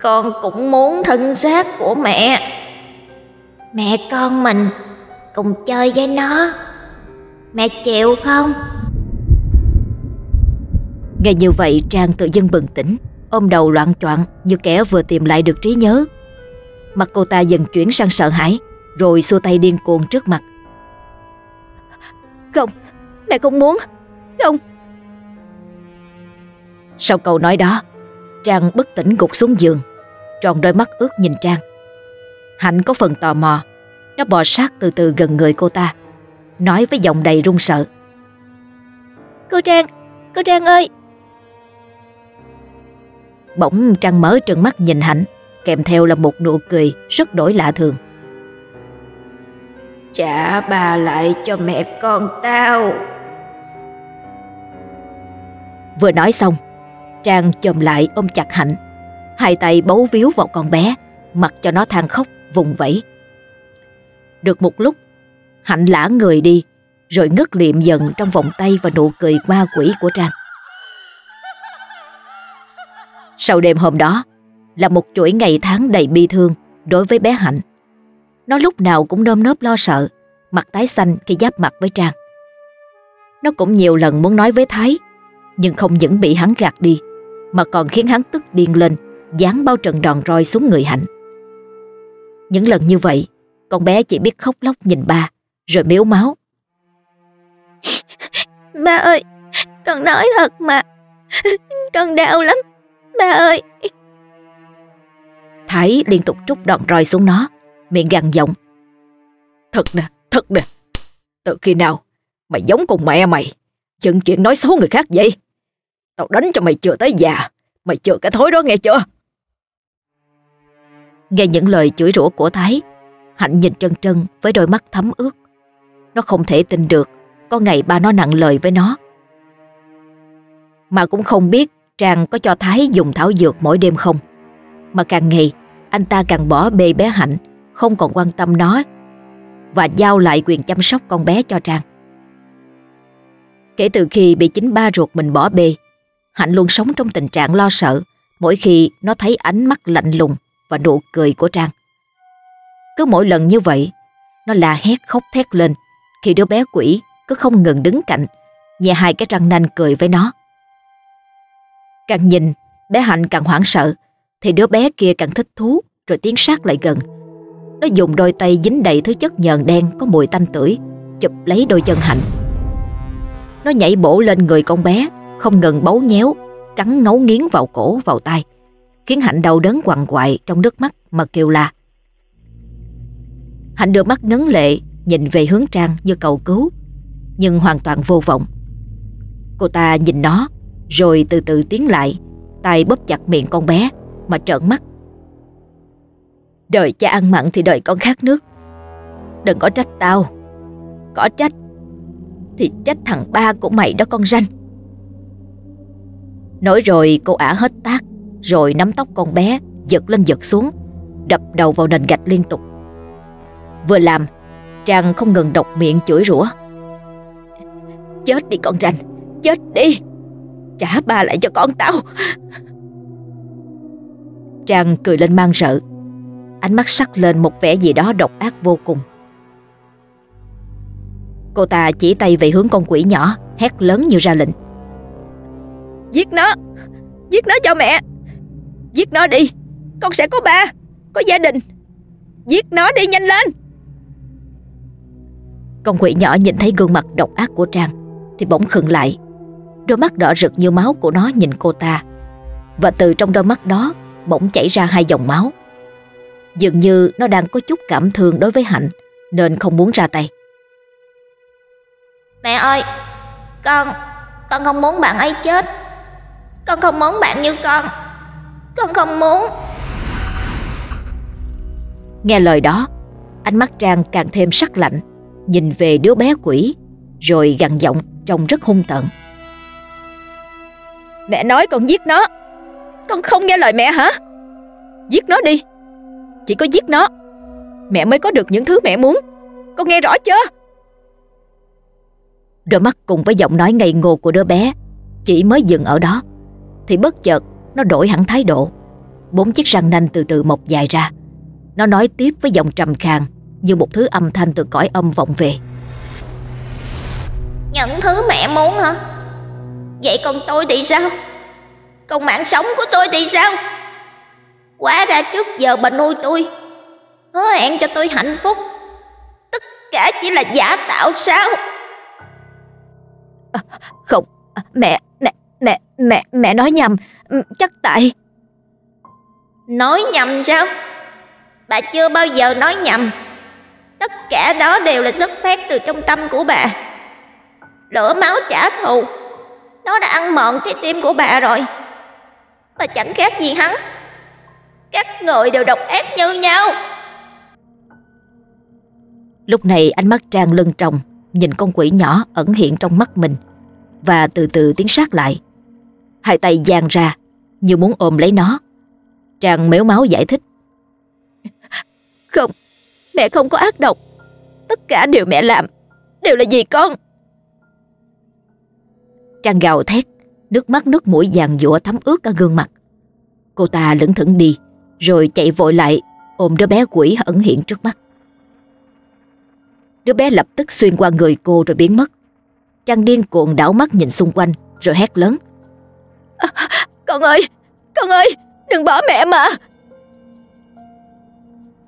Con cũng muốn thân xác của mẹ. Mẹ con mình cùng chơi với nó. Mẹ chịu không? Nghe như vậy Trang tự dưng bừng tỉnh. Ôm đầu loạn choạng như kẻ vừa tìm lại được trí nhớ. Mặt cô ta dần chuyển sang sợ hãi Rồi xua tay điên cuồng trước mặt. Không, mẹ không muốn. Không. Sau câu nói đó Trang bất tỉnh gục xuống giường Tròn đôi mắt ướt nhìn Trang. Hạnh có phần tò mò Nó bò sát từ từ gần người cô ta Nói với giọng đầy run sợ. Cô Trang, cô Trang ơi! Bỗng Trang mở trừng mắt nhìn Hạnh Kèm theo là một nụ cười rất đổi lạ thường. Trả bà lại cho mẹ con tao. Vừa nói xong Trang chồm lại ôm chặt Hạnh Hai tay bấu víu vào con bé Mặc cho nó than khóc vùng vẫy. Được một lúc Hạnh lả người đi, Rồi ngất liệm dần trong vòng tay Và nụ cười ma quỷ của Trang. Sau đêm hôm đó, Là một chuỗi ngày tháng đầy bi thương Đối với bé Hạnh. Nó lúc nào cũng nơm nớp lo sợ, Mặt tái xanh khi giáp mặt với Trang. Nó cũng nhiều lần muốn nói với Thái, Nhưng không những bị hắn gạt đi, Mà còn khiến hắn tức điên lên Dán bao trận đòn roi xuống người Hạnh. Những lần như vậy, Con bé chỉ biết khóc lóc nhìn ba. Rồi miếu máu Ba ơi, con nói thật mà Con đau lắm Ba ơi Thái liên tục trút đòn roi xuống nó Miệng gằn giọng Thật nè, thật nè. Từ khi nào mày giống cùng mẹ mày, chừng chuyện nói xấu người khác vậy? Tao đánh cho mày chưa tới già, mày chưa cái thối đó nghe chưa? Nghe những lời chửi rủa của Thái Hạnh nhìn trân trân với đôi mắt thấm ướt nó không thể tin được. Có ngày ba nó nặng lời với nó. Mà cũng không biết Trang có cho Thái dùng thảo dược mỗi đêm không. Mà càng ngày, Anh ta càng bỏ bê bé Hạnh, Không còn quan tâm nó Và giao lại quyền chăm sóc con bé cho Trang. Kể từ khi bị chính ba ruột mình bỏ bê, Hạnh luôn sống trong tình trạng lo sợ Mỗi khi nó thấy ánh mắt lạnh lùng Và nụ cười của Trang. Cứ mỗi lần như vậy, Nó la hét khóc thét lên. Khi đứa bé quỷ cứ không ngừng đứng cạnh nhè hai cái răng nanh cười với nó. Càng nhìn, Bé Hạnh càng hoảng sợ, Thì đứa bé kia càng thích thú, Rồi tiến sát lại gần. Nó dùng đôi tay dính đầy thứ chất nhờn đen Có mùi tanh tưởi, Chụp lấy đôi chân Hạnh. Nó nhảy bổ lên người con bé, Không ngừng bấu nhéo, Cắn ngấu nghiến vào cổ, vào tay khiến Hạnh đau đớn quằn quại trong nước mắt mà kêu la. Hạnh đưa mắt ngấn lệ nhìn về hướng Trang như cầu cứu, nhưng hoàn toàn vô vọng. Cô ta nhìn nó rồi từ từ tiến lại, tay bóp chặt miệng con bé mà trợn mắt. Đời cha ăn mặn thì đời con khát nước. Đừng có trách tao. Có trách thì trách thằng ba của mày đó con ranh. Nói rồi cô ả hết tác rồi nắm tóc con bé giật lên giật xuống đập đầu vào nền gạch liên tục. Vừa làm Trang không ngừng độc miệng chửi rủa. Chết đi con rành, Chết đi Trả ba lại cho con tao. Trang cười lên mang sợ. Ánh mắt sắc lên một vẻ gì đó độc ác vô cùng. Cô ta chỉ tay về hướng con quỷ nhỏ Hét lớn như ra lệnh. Giết nó Giết nó cho mẹ Giết nó đi Con sẽ có ba Có gia đình. Giết nó đi nhanh lên. Con quỷ nhỏ nhìn thấy gương mặt độc ác của Trang Thì bỗng khựng lại. Đôi mắt đỏ rực như máu của nó nhìn cô ta. Và từ trong đôi mắt đó Bỗng chảy ra hai dòng máu. Dường như nó đang có chút cảm thương đối với Hạnh Nên không muốn ra tay. Mẹ ơi Con Con không muốn bạn ấy chết. Con không muốn bạn như con. Con không muốn. Nghe lời đó Ánh mắt Trang càng thêm sắc lạnh Nhìn về đứa bé quỷ Rồi gằn giọng trông rất hung tợn. Mẹ nói con giết nó. Con không nghe lời mẹ hả? Giết nó đi. Chỉ có giết nó Mẹ mới có được những thứ mẹ muốn. Con nghe rõ chưa? Đôi mắt cùng với giọng nói ngây ngô của đứa bé Chỉ mới dừng ở đó Thì bất chợt nó đổi hẳn thái độ. Bốn chiếc răng nanh từ từ mọc dài ra. Nó nói tiếp với giọng trầm khàn Như một thứ âm thanh từ cõi âm vọng về. Những thứ mẹ muốn hả? Vậy còn tôi thì sao? Còn mạng sống của tôi thì sao? Quá ra trước giờ bà nuôi tôi Hứa hẹn cho tôi hạnh phúc. Tất cả chỉ là giả tạo sao? À, Không Mẹ Mẹ Mẹ Mẹ Mẹ nói nhầm ừ, Chắc tại. Nói nhầm sao? Bà chưa bao giờ nói nhầm Tất cả đó đều là xuất phát từ trong tâm của bà. Lửa máu trả thù. Nó đã ăn mòn trái tim của bà rồi. Bà chẳng khác gì hắn. Các người đều độc ác như nhau. Lúc này ánh mắt Trang lưng tròng Nhìn con quỷ nhỏ ẩn hiện trong mắt mình, Và từ từ tiến sát lại. Hai tay giang ra, Như muốn ôm lấy nó. Trang méo máu giải thích. Mẹ không có ác độc. Tất cả điều mẹ làm Đều là vì con. Trang gào thét Nước mắt nước mũi vàng dụa thấm ướt cả gương mặt. Cô ta lững thững đi Rồi chạy vội lại Ôm đứa bé quỷ ẩn hiện trước mắt. Đứa bé lập tức xuyên qua người cô rồi biến mất. Trang điên cuồng đảo mắt nhìn xung quanh Rồi hét lớn. À, Con ơi Con ơi Đừng bỏ mẹ mà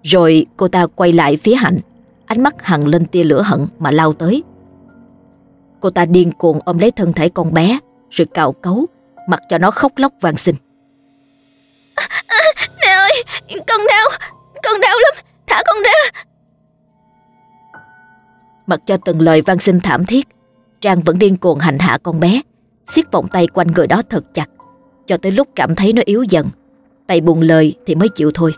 Rồi cô ta quay lại phía Hạnh. Ánh mắt hằn lên tia lửa hận mà lao tới. Cô ta điên cuồng ôm lấy thân thể con bé Rồi cào cấu Mặc cho nó khóc lóc vang xin. À, à, ơi Con đau Con đau lắm Thả con ra. Mặc cho từng lời van xin thảm thiết Trang vẫn điên cuồng hành hạ con bé siết vòng tay quanh người đó thật chặt Cho tới lúc cảm thấy nó yếu dần. Tay buồn lời thì mới chịu thôi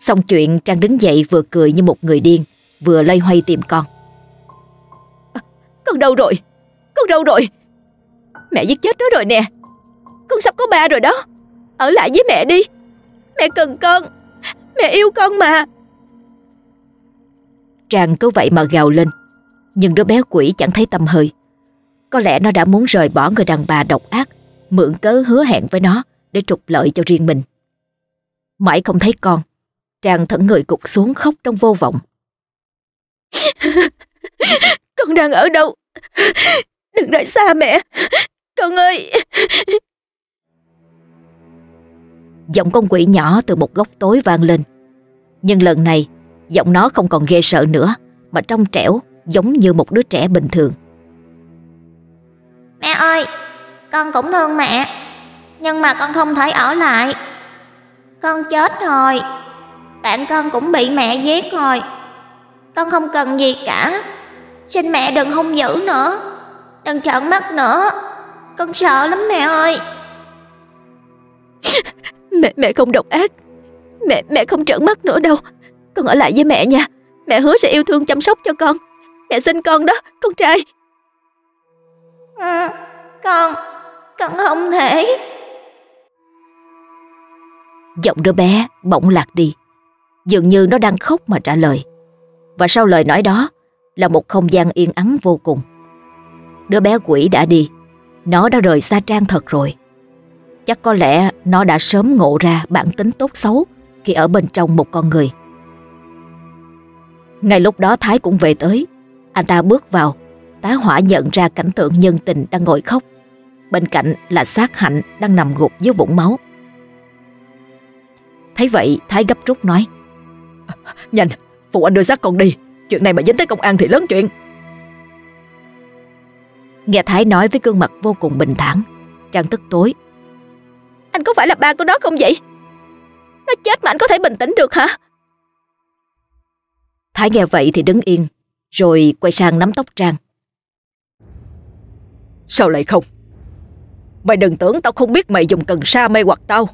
Xong chuyện Trang đứng dậy vừa cười như một người điên Vừa loay hoay tìm con. À, Con đâu rồi? Con đâu rồi? Mẹ giết chết nó rồi nè. Con sắp có ba rồi đó. Ở lại với mẹ đi. Mẹ cần con. Mẹ yêu con mà. Trang cứ vậy mà gào lên. Nhưng đứa bé quỷ chẳng thấy tâm hơi. Có lẽ nó đã muốn rời bỏ người đàn bà độc ác Mượn cớ hứa hẹn với nó Để trục lợi cho riêng mình. Mãi không thấy con Trang thẫn người cục xuống khóc trong vô vọng. Con đang ở đâu? Đừng rời xa mẹ. Con ơi! Giọng con quỷ nhỏ từ một góc tối vang lên. Nhưng lần này, Giọng nó không còn ghê sợ nữa, Mà trong trẻo, giống như một đứa trẻ bình thường. Mẹ ơi! Con cũng thương mẹ, Nhưng mà con không thể ở lại. Con chết rồi. Bạn con cũng bị mẹ giết rồi. Con không cần gì cả. Xin mẹ đừng hung dữ nữa. Đừng trợn mắt nữa. Con sợ lắm mẹ ơi. Mẹ mẹ không độc ác. Mẹ mẹ không trợn mắt nữa đâu. Con ở lại với mẹ nha. Mẹ hứa sẽ yêu thương chăm sóc cho con. Mẹ xin con đó, con trai. Ừ, con, con không thể. Giọng đứa bé bỗng lạc đi. Dường như nó đang khóc mà trả lời. Và sau lời nói đó là một không gian yên ắng vô cùng. Đứa bé quỷ đã đi, nó đã rời xa Trang thật rồi. Chắc có lẽ nó đã sớm ngộ ra bản tính tốt xấu khi ở bên trong một con người. Ngay lúc đó Thái cũng về tới. Anh ta bước vào, tá hỏa nhận ra cảnh tượng nhân tình đang ngồi khóc. Bên cạnh là xác hạnh đang nằm gục dưới vũng máu. Thấy vậy Thái gấp rút nói Nhanh, phụ anh đưa xác con đi. Chuyện này mà dính tới công an thì lớn chuyện. Nghe Thái nói với gương mặt vô cùng bình thản. Trang tức tối. Anh có phải là ba của nó không vậy? Nó chết mà anh có thể bình tĩnh được hả? Thái nghe vậy thì đứng yên Rồi quay sang nắm tóc Trang. Sao lại không? Mày đừng tưởng tao không biết mày dùng cần sa mê hoặc tao.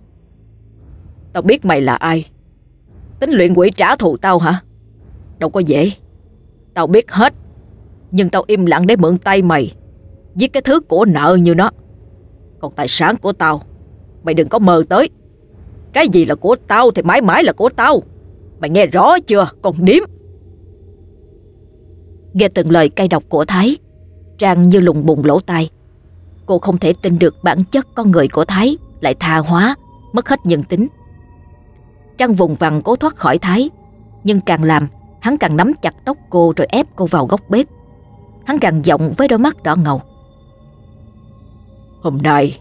Tao biết mày là ai Tính luyện quỷ trả thù tao hả? Đâu có dễ. Tao biết hết. Nhưng tao im lặng để mượn tay mày. Giết cái thứ của nợ như nó. Còn tài sản của tao, Mày đừng có mơ tới. Cái gì là của tao thì mãi mãi là của tao. Mày nghe rõ chưa còn điếm? Nghe từng lời cay độc của Thái, Trang như lùng bùng lỗ tai. Cô không thể tin được bản chất con người của Thái Lại tha hóa, Mất hết nhân tính. Trang vùng vằng cố thoát khỏi Thái. Nhưng càng làm Hắn càng nắm chặt tóc cô rồi ép cô vào góc bếp. Hắn càng giọng với đôi mắt đỏ ngầu. Hôm nay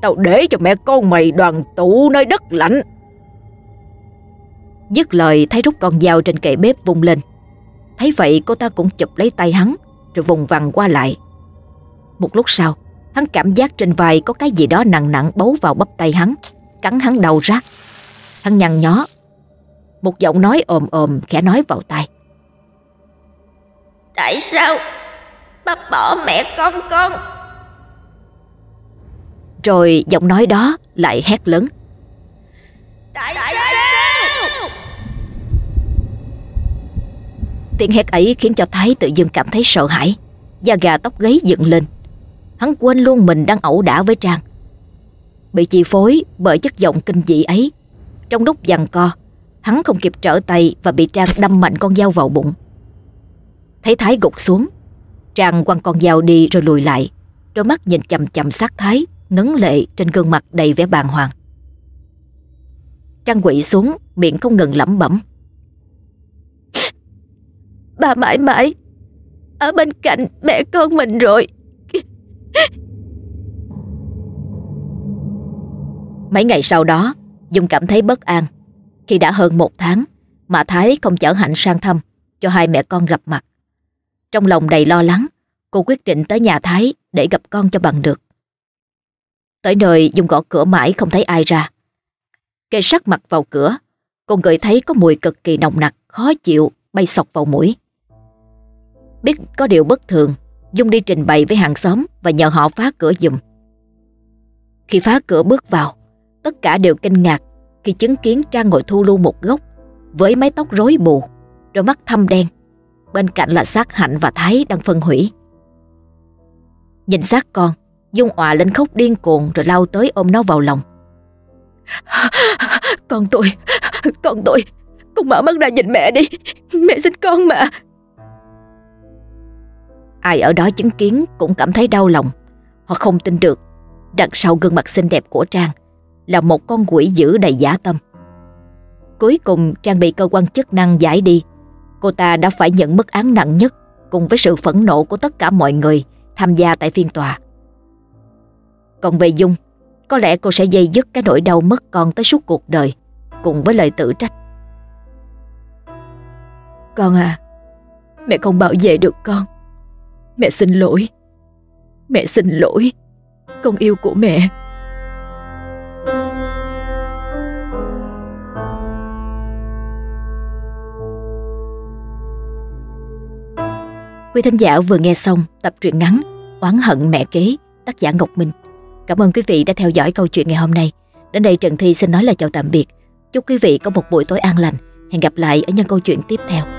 Tao để cho mẹ con mày đoàn tụ nơi đất lạnh. Dứt lời Thái rút con dao trên kệ bếp vung lên. Thấy vậy cô ta cũng chụp lấy tay hắn Rồi vùng vằng qua lại. Một lúc sau Hắn cảm giác trên vai có cái gì đó nặng nặng bấu vào bắp tay hắn Cắn hắn đầu rát Hắn nhăn nhó Một giọng nói ồm ồm khẽ nói vào tai. Tại sao Bà bỏ mẹ con con? Rồi giọng nói đó lại hét lớn. Tại, Tại sao? sao? Tiếng hét ấy khiến cho Thái tự dưng cảm thấy sợ hãi. Da gà tóc gáy dựng lên. Hắn quên luôn mình đang ẩu đả với Trang. Bị chi phối bởi chất giọng kinh dị ấy Trong lúc giằng co Hắn không kịp trở tay Và bị Trang đâm mạnh con dao vào bụng. Thấy Thái gục xuống Trang quăng con dao đi rồi lùi lại Đôi mắt nhìn chầm chầm sát Thái Ngấn lệ trên gương mặt đầy vẻ bàng hoàng. Trang quỵ xuống Miệng không ngừng lẩm bẩm. Bà mãi mãi Ở bên cạnh mẹ con mình rồi. Mấy ngày sau đó Dung cảm thấy bất an. Khi đã hơn một tháng Mà Thái không chở Hạnh sang thăm, Cho hai mẹ con gặp mặt. Trong lòng đầy lo lắng, Cô quyết định tới nhà Thái Để gặp con cho bằng được. Tới nơi, Dung gõ cửa mãi không thấy ai ra. Cây sắt mặt vào cửa, Cô ngửi thấy có mùi cực kỳ nồng nặc, Khó chịu, bay sọc vào mũi. Biết có điều bất thường, Dung đi trình bày với hàng xóm Và nhờ họ phá cửa giùm. Khi phá cửa bước vào Tất cả đều kinh ngạc Khi chứng kiến Trang ngồi thu lưu một góc Với mái tóc rối bù Đôi mắt thâm đen. Bên cạnh là xác Hạnh và Thái đang phân hủy. Nhìn xác con Dung òa lên khóc điên cuồng Rồi lao tới ôm nó vào lòng. Con tôi Con tôi Con mở mắt ra nhìn mẹ đi. Mẹ xin con mà. Ai ở đó chứng kiến cũng cảm thấy đau lòng Họ không tin được. Đằng sau gương mặt xinh đẹp của Trang là một con quỷ dữ đầy giả tâm. Cuối cùng, Trang bị cơ quan chức năng giải đi. Cô ta đã phải nhận mức án nặng nhất Cùng với sự phẫn nộ của tất cả mọi người Tham gia tại phiên tòa. Còn về Dung, Có lẽ cô sẽ dây dứt cái nỗi đau mất con tới suốt cuộc đời, Cùng với lời tự trách. Con à Mẹ không bảo vệ được con. Mẹ xin lỗi. Mẹ xin lỗi. Con yêu của mẹ. Quý thính giả vừa nghe xong tập truyện ngắn Oán hận mẹ kế, tác giả Ngọc Minh. Cảm ơn quý vị đã theo dõi câu chuyện ngày hôm nay. Đến đây Trần Thi xin nói lời chào tạm biệt. Chúc quý vị có một buổi tối an lành. Hẹn gặp lại ở những câu chuyện tiếp theo.